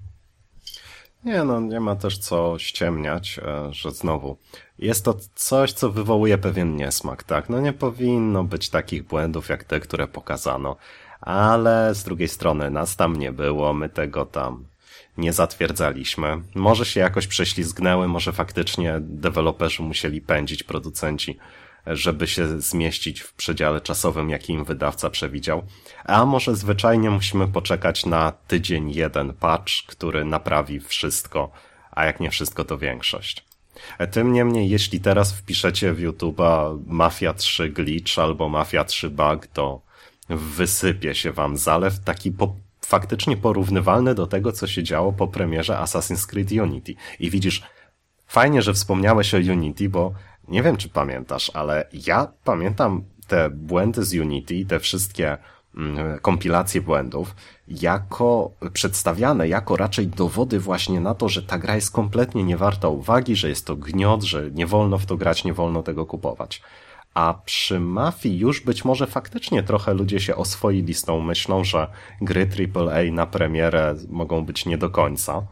Nie, no nie ma też co ściemniać, e, że znowu jest to coś, co wywołuje pewien niesmak, tak? No nie powinno być takich błędów jak te, które pokazano, ale z drugiej strony nas tam nie było, my tego tam nie zatwierdzaliśmy. Może się jakoś prześlizgnęły, może faktycznie deweloperzy musieli pędzić, producenci żeby się zmieścić w przedziale czasowym, jaki im wydawca przewidział. A może zwyczajnie musimy poczekać na tydzień jeden patch, który naprawi wszystko, a jak nie wszystko, to większość. Tym niemniej, jeśli teraz wpiszecie w YouTube'a Mafia 3 glitch albo Mafia 3 bug, to wysypie się wam zalew taki po, faktycznie porównywalny do tego, co się działo po premierze Assassin's Creed Unity. I widzisz, fajnie, że wspomniałeś o Unity, bo nie wiem, czy pamiętasz, ale ja pamiętam te błędy z Unity, te wszystkie mm, kompilacje błędów, jako przedstawiane jako raczej dowody właśnie na to, że ta gra jest kompletnie nie warta uwagi, że jest to gniot, że nie wolno w to grać, nie wolno tego kupować. A przy Mafii już być może faktycznie trochę ludzie się oswoili z tą myślą, że gry AAA na premierę mogą być nie do końca,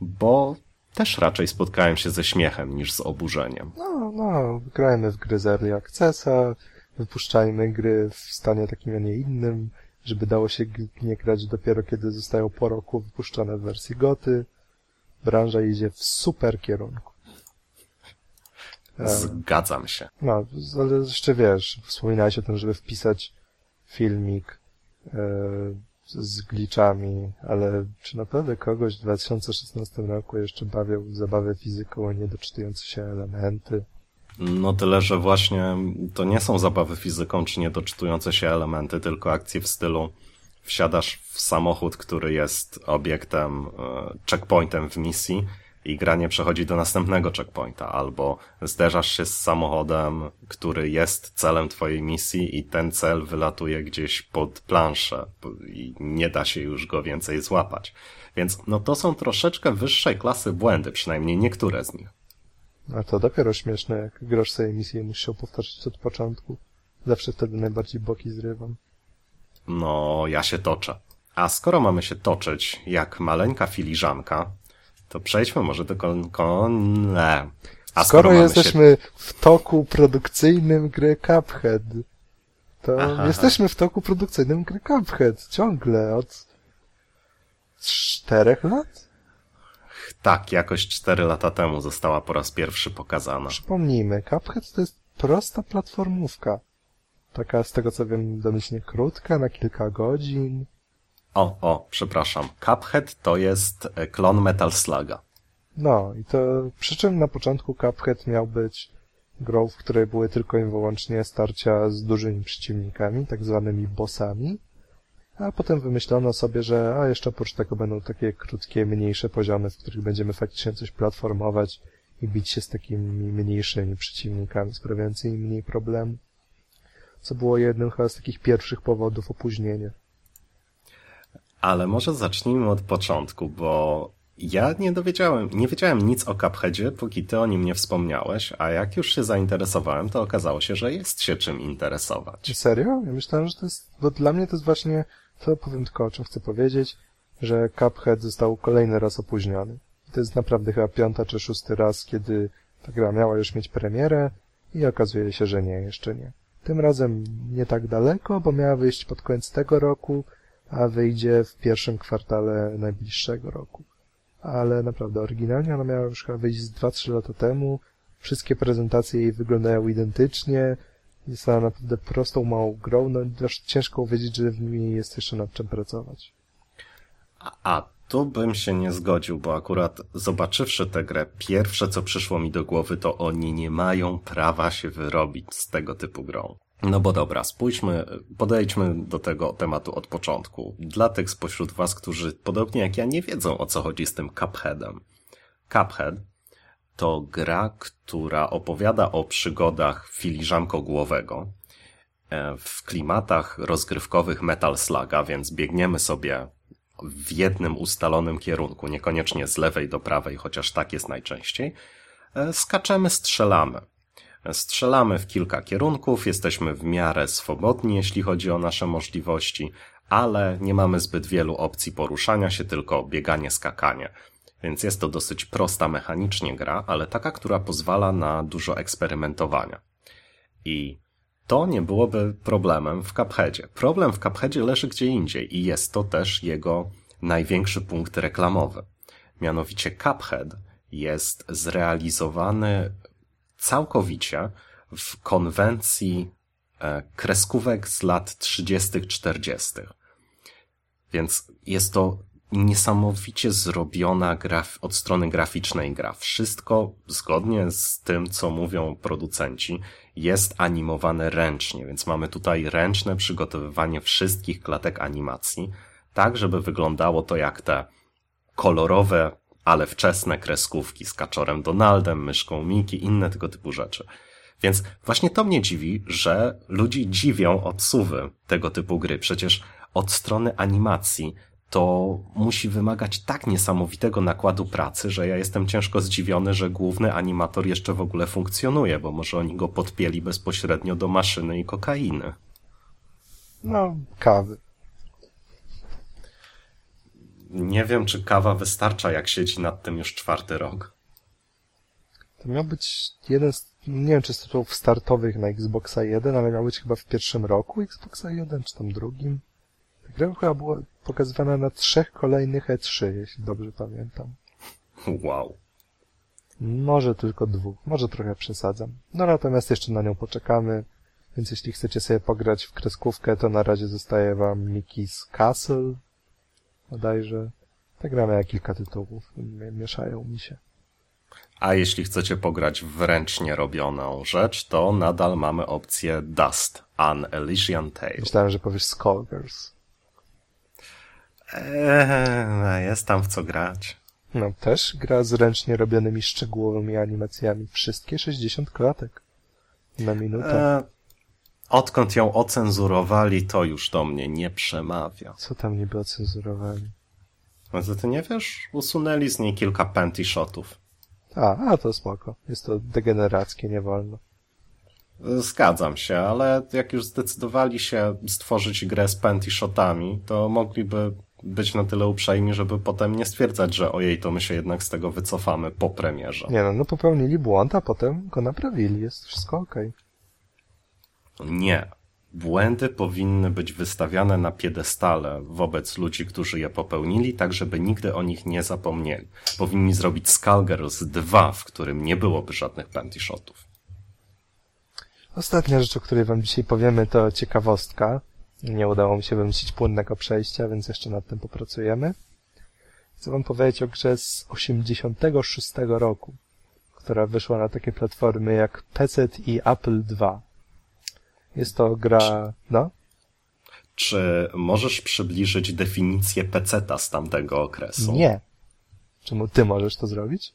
bo też raczej spotkałem się ze śmiechem niż z oburzeniem. No, no, grajmy w gry z Early Accessa, wypuszczajmy gry w stanie takim, a nie innym, żeby dało się nie grać dopiero kiedy zostają po roku wypuszczone w wersji goty. Branża idzie w super kierunku. Zgadzam się. No, ale jeszcze wiesz, wspominałeś o tym, żeby wpisać filmik e, z glitchami, ale czy naprawdę kogoś w 2016 roku jeszcze bawią zabawę fizyką, a nie doczytujące się elementy? No tyle, że właśnie to nie są zabawy fizyką, czy nie doczytujące się elementy, tylko akcje w stylu wsiadasz w samochód, który jest obiektem, e, checkpointem w misji i gra nie przechodzi do następnego checkpointa, albo zderzasz się z samochodem, który jest celem twojej misji i ten cel wylatuje gdzieś pod planszę i nie da się już go więcej złapać. Więc no to są troszeczkę wyższej klasy błędy, przynajmniej niektóre z nich. A to dopiero śmieszne, jak grasz sobie misję i musisz ją powtarzać od początku. Zawsze wtedy najbardziej boki zrywam. No, ja się toczę. A skoro mamy się toczyć jak maleńka filiżanka, to przejdźmy może do kon... kon... A skoro, skoro jesteśmy się... w toku produkcyjnym gry Cuphead, to Aha. jesteśmy w toku produkcyjnym gry Cuphead. Ciągle, od czterech lat? Tak, jakoś cztery lata temu została po raz pierwszy pokazana. Przypomnijmy, Cuphead to jest prosta platformówka. Taka, z tego co wiem, domyślnie krótka, na kilka godzin. O, o, przepraszam. Cuphead to jest e, klon Metal Sluga. No, i to przy czym na początku Cuphead miał być grą, w której były tylko i wyłącznie starcia z dużymi przeciwnikami, tak zwanymi bossami, a potem wymyślono sobie, że a jeszcze oprócz tego będą takie krótkie, mniejsze poziomy, w których będziemy faktycznie coś platformować i bić się z takimi mniejszymi przeciwnikami, sprawiającymi mniej problemów. Co było jednym chyba z takich pierwszych powodów opóźnienia. Ale może zacznijmy od początku, bo ja nie dowiedziałem, nie wiedziałem nic o Cupheadzie, póki ty o nim nie wspomniałeś, a jak już się zainteresowałem, to okazało się, że jest się czym interesować. Serio? Ja myślałem, że to jest, bo dla mnie to jest właśnie, to powiem tylko o czym chcę powiedzieć, że Cuphead został kolejny raz opóźniony. To jest naprawdę chyba piąta czy szósty raz, kiedy ta gra miała już mieć premierę i okazuje się, że nie, jeszcze nie. Tym razem nie tak daleko, bo miała wyjść pod koniec tego roku, a wyjdzie w pierwszym kwartale najbliższego roku. Ale naprawdę, oryginalnie ona miała już chyba wyjść z 2-3 lata temu. Wszystkie prezentacje jej wyglądają identycznie. Jest ona naprawdę prostą, małą grą, no aż ciężko uwiedzieć, że w niej jest jeszcze nad czym pracować. A, a tu bym się nie zgodził, bo akurat zobaczywszy tę grę, pierwsze co przyszło mi do głowy, to oni nie mają prawa się wyrobić z tego typu grą. No bo dobra, spójrzmy, podejdźmy do tego tematu od początku. Dla tych spośród was, którzy podobnie jak ja nie wiedzą o co chodzi z tym Cupheadem. Cuphead to gra, która opowiada o przygodach filiżanko głowego e, w klimatach rozgrywkowych Metal Sluga, więc biegniemy sobie w jednym ustalonym kierunku, niekoniecznie z lewej do prawej, chociaż tak jest najczęściej, e, skaczemy, strzelamy. Strzelamy w kilka kierunków, jesteśmy w miarę swobodni, jeśli chodzi o nasze możliwości, ale nie mamy zbyt wielu opcji poruszania się, tylko bieganie, skakanie. Więc jest to dosyć prosta mechanicznie gra, ale taka, która pozwala na dużo eksperymentowania. I to nie byłoby problemem w Cupheadzie. Problem w Cupheadzie leży gdzie indziej i jest to też jego największy punkt reklamowy. Mianowicie Cuphead jest zrealizowany całkowicie w konwencji e, kreskówek z lat 30., 40. Więc jest to niesamowicie zrobiona graf od strony graficznej gra. Wszystko zgodnie z tym, co mówią producenci, jest animowane ręcznie, więc mamy tutaj ręczne przygotowywanie wszystkich klatek animacji, tak żeby wyglądało to jak te kolorowe, ale wczesne kreskówki z kaczorem Donaldem, myszką Miki, inne tego typu rzeczy. Więc właśnie to mnie dziwi, że ludzi dziwią odsuwy tego typu gry. Przecież od strony animacji to musi wymagać tak niesamowitego nakładu pracy, że ja jestem ciężko zdziwiony, że główny animator jeszcze w ogóle funkcjonuje, bo może oni go podpieli bezpośrednio do maszyny i kokainy. No, kawy. Nie wiem, czy kawa wystarcza, jak siedzi nad tym już czwarty rok. To miał być jeden z, nie wiem czy z tytułów startowych na Xboxa 1, ale miał być chyba w pierwszym roku Xboxa 1, czy tam drugim. Ta gra chyba była pokazywana na trzech kolejnych E3, jeśli dobrze pamiętam. Wow. Może tylko dwóch, może trochę przesadzam. No natomiast jeszcze na nią poczekamy, więc jeśli chcecie sobie pograć w kreskówkę, to na razie zostaje wam Mickey's Castle, bodajże. Tak gramy jak kilka tytułów, mieszają mi się. A jeśli chcecie pograć w ręcznie robioną rzecz, to nadal mamy opcję Dust, An Elysian Tale. Myślałem, że powiesz Skullgirls. Eee, jest tam w co grać. No, też gra z ręcznie robionymi szczegółowymi animacjami. Wszystkie 60 klatek na minutę. Eee, odkąd ją ocenzurowali, to już do mnie nie przemawia. Co tam niby ocenzurowali? To ty nie wiesz? Usunęli z niej kilka panty shotów. A, a to spoko. Jest to degenerackie, nie wolno. Zgadzam się, ale jak już zdecydowali się stworzyć grę z panty shotami, to mogliby być na tyle uprzejmi, żeby potem nie stwierdzać, że ojej, to my się jednak z tego wycofamy po premierze. Nie no, no popełnili błąd, a potem go naprawili. Jest wszystko okej. Nie. Błędy powinny być wystawiane na piedestale wobec ludzi, którzy je popełnili, tak żeby nigdy o nich nie zapomnieli. Powinni zrobić Skullgirls 2, w którym nie byłoby żadnych panty shotów. Ostatnia rzecz, o której wam dzisiaj powiemy, to ciekawostka. Nie udało mi się wymyślić płynnego przejścia, więc jeszcze nad tym popracujemy. Chcę wam powiedzieć o grze z 86 roku, która wyszła na takie platformy jak PC i Apple II. Jest to gra, no? Czy możesz przybliżyć definicję peceta z tamtego okresu? Nie. Czemu ty możesz to zrobić?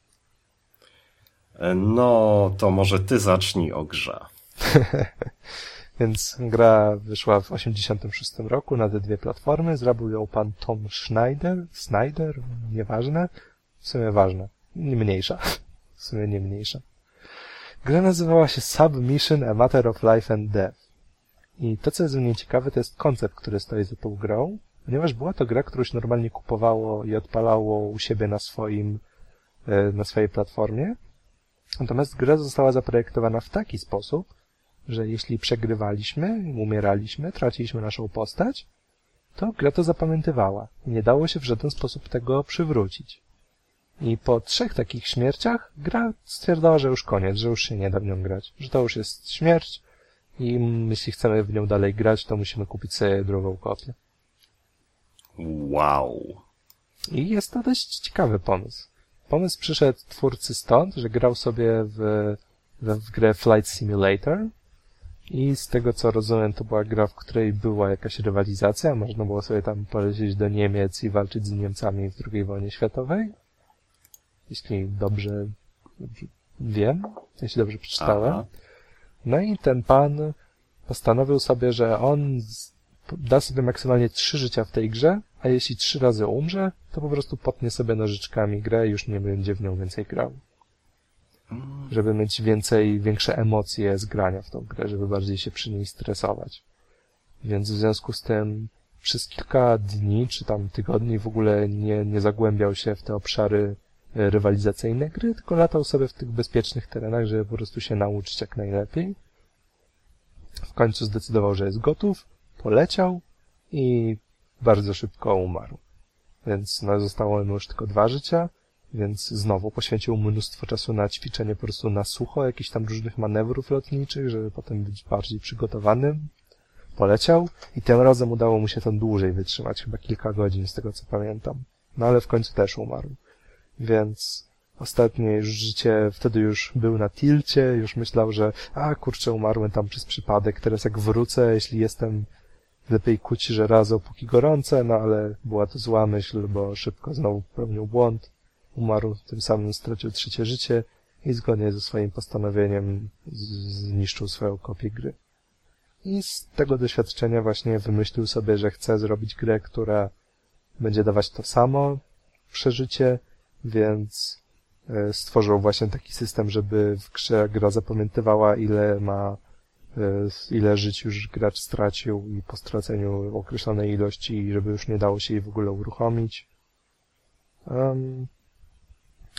No, to może ty zacznij o grze. Więc gra wyszła w 86 roku na te dwie platformy. Zrobił ją pan Tom Schneider, Snyder, nieważne. W sumie ważne. Nie mniejsza. W sumie nie mniejsza. Gra nazywała się Submission A Matter of Life and Death. I to, co jest w niej ciekawe, to jest koncept, który stoi za tą grą, ponieważ była to gra, którą się normalnie kupowało i odpalało u siebie na swoim, e, na swojej platformie. Natomiast gra została zaprojektowana w taki sposób, że jeśli przegrywaliśmy, umieraliśmy, traciliśmy naszą postać, to gra to zapamiętywała i nie dało się w żaden sposób tego przywrócić. I po trzech takich śmierciach gra stwierdzała, że już koniec, że już się nie da w nią grać, że to już jest śmierć i jeśli chcemy w nią dalej grać, to musimy kupić sobie drugą kopię. Wow. I jest to dość ciekawy pomysł. Pomysł przyszedł twórcy stąd, że grał sobie w, w, w grę Flight Simulator, i z tego co rozumiem, to była gra, w której była jakaś rywalizacja. Można było sobie tam polecieć do Niemiec i walczyć z Niemcami w II wojnie światowej. Jeśli dobrze, wiem, jeśli dobrze przeczytałem. Aha. No i ten pan postanowił sobie, że on da sobie maksymalnie trzy życia w tej grze, a jeśli trzy razy umrze, to po prostu potnie sobie nożyczkami grę i już nie będzie w nią więcej grał. Żeby mieć więcej, większe emocje z grania w tą grę, żeby bardziej się przy niej stresować. Więc w związku z tym przez kilka dni, czy tam tygodni w ogóle nie, nie zagłębiał się w te obszary rywalizacyjne gry, tylko latał sobie w tych bezpiecznych terenach, żeby po prostu się nauczyć jak najlepiej. W końcu zdecydował, że jest gotów, poleciał i bardzo szybko umarł. Więc no, zostało mu już tylko dwa życia, więc znowu poświęcił mnóstwo czasu na ćwiczenie po prostu na sucho, jakichś tam różnych manewrów lotniczych, żeby potem być bardziej przygotowanym. Poleciał i tym razem udało mu się to dłużej wytrzymać, chyba kilka godzin z tego co pamiętam. No ale w końcu też umarł. Więc ostatnie już życie, wtedy już był na tilcie, już myślał, że a kurczę, umarłem tam przez przypadek, teraz jak wrócę, jeśli jestem lepiej kuć żelazo póki gorące, no ale była to zła myśl, bo szybko znowu popełnił błąd, umarł, tym samym stracił trzecie życie i zgodnie ze swoim postanowieniem zniszczył swoją kopię gry. I z tego doświadczenia właśnie wymyślił sobie, że chce zrobić grę, która będzie dawać to samo przeżycie, więc e, stworzył właśnie taki system, żeby w grze gra zapamiętywała ile ma, e, ile żyć już gracz stracił i po straceniu określonej ilości, żeby już nie dało się jej w ogóle uruchomić. Um,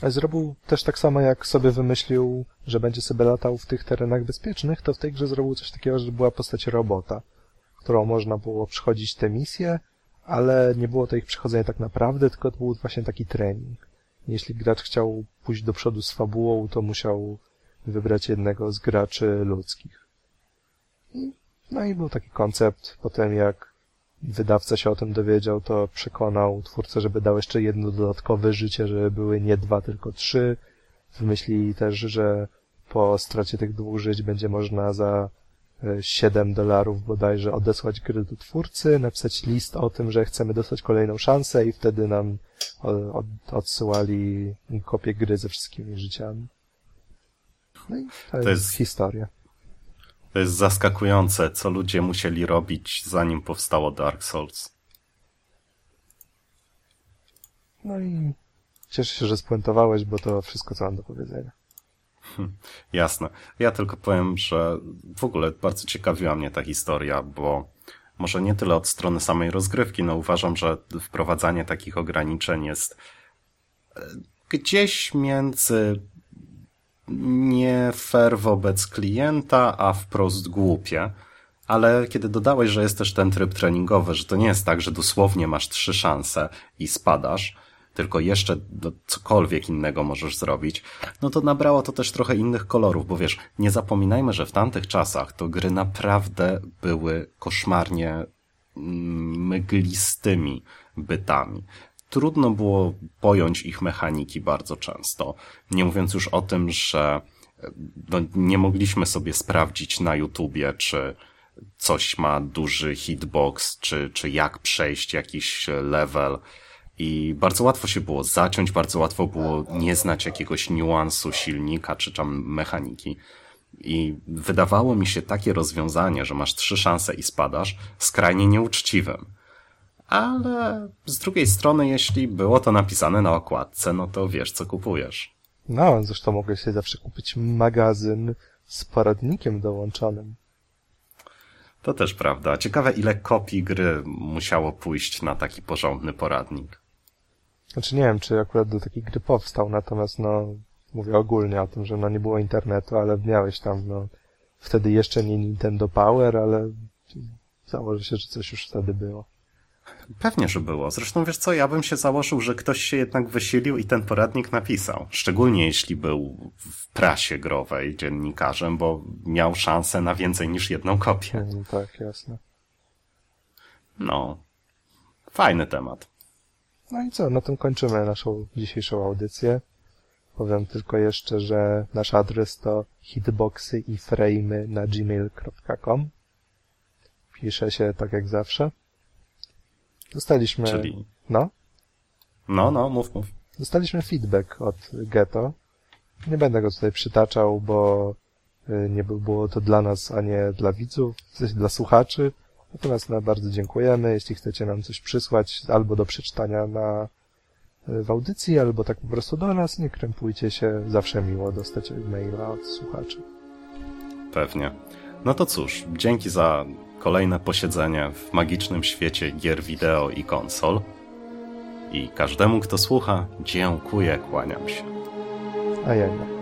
zrobił też tak samo, jak sobie wymyślił, że będzie sobie latał w tych terenach bezpiecznych, to w tej grze zrobił coś takiego, że była postać robota, którą można było przychodzić te misje, ale nie było to ich przechodzenie tak naprawdę, tylko to był właśnie taki trening. Jeśli gracz chciał pójść do przodu z fabułą, to musiał wybrać jednego z graczy ludzkich. No i był taki koncept, potem jak wydawca się o tym dowiedział, to przekonał twórcę, żeby dał jeszcze jedno dodatkowe życie, żeby były nie dwa, tylko trzy. Wymyślili też, że po stracie tych dwóch żyć będzie można za 7 dolarów bodajże odesłać gry do twórcy, napisać list o tym, że chcemy dostać kolejną szansę i wtedy nam od, odsyłali kopię gry ze wszystkimi życiami. No i to, to jest, jest historia. To jest zaskakujące, co ludzie musieli robić, zanim powstało Dark Souls. No i cieszę się, że spuentowałeś, bo to wszystko, co mam do powiedzenia. Hm, jasne. Ja tylko powiem, że w ogóle bardzo ciekawiła mnie ta historia, bo może nie tyle od strony samej rozgrywki, no uważam, że wprowadzanie takich ograniczeń jest e, gdzieś między nie fair wobec klienta, a wprost głupie. Ale kiedy dodałeś, że jest też ten tryb treningowy, że to nie jest tak, że dosłownie masz trzy szanse i spadasz, tylko jeszcze cokolwiek innego możesz zrobić, no to nabrało to też trochę innych kolorów, bo wiesz, nie zapominajmy, że w tamtych czasach to gry naprawdę były koszmarnie mm, mglistymi bytami trudno było pojąć ich mechaniki bardzo często. Nie mówiąc już o tym, że no, nie mogliśmy sobie sprawdzić na YouTubie, czy coś ma duży hitbox, czy, czy jak przejść jakiś level. I bardzo łatwo się było zaciąć, bardzo łatwo było nie znać jakiegoś niuansu silnika, czy tam mechaniki. I wydawało mi się takie rozwiązanie, że masz trzy szanse i spadasz, skrajnie nieuczciwym ale z drugiej strony, jeśli było to napisane na okładce, no to wiesz, co kupujesz. No, zresztą mogę sobie zawsze kupić magazyn z poradnikiem dołączonym. To też prawda. Ciekawe, ile kopii gry musiało pójść na taki porządny poradnik. Znaczy nie wiem, czy akurat do takiej gry powstał, natomiast no, mówię ogólnie o tym, że no nie było internetu, ale miałeś tam, no, wtedy jeszcze nie Nintendo Power, ale założę się, że coś już wtedy było. Pewnie, że było. Zresztą wiesz co, ja bym się założył, że ktoś się jednak wysilił i ten poradnik napisał. Szczególnie jeśli był w prasie growej dziennikarzem, bo miał szansę na więcej niż jedną kopię. Mm, tak, jasne. No. Fajny temat. No i co, na tym kończymy naszą dzisiejszą audycję. Powiem tylko jeszcze, że nasz adres to hitboxy i frame na gmail.com. Pisze się tak jak zawsze. Dostaliśmy... Czyli... No? No, no, mów, mów. Dostaliśmy feedback od Geto. Nie będę go tutaj przytaczał, bo y, nie było to dla nas, a nie dla widzów, w sensie dla słuchaczy. Natomiast no, bardzo dziękujemy. Jeśli chcecie nam coś przysłać albo do przeczytania na w audycji, albo tak po prostu do nas, nie krępujcie się. Zawsze miło dostać maila od słuchaczy. Pewnie. No to cóż, dzięki za kolejne posiedzenie w magicznym świecie gier wideo i konsol. I każdemu, kto słucha, dziękuję, kłaniam się. A ja nie.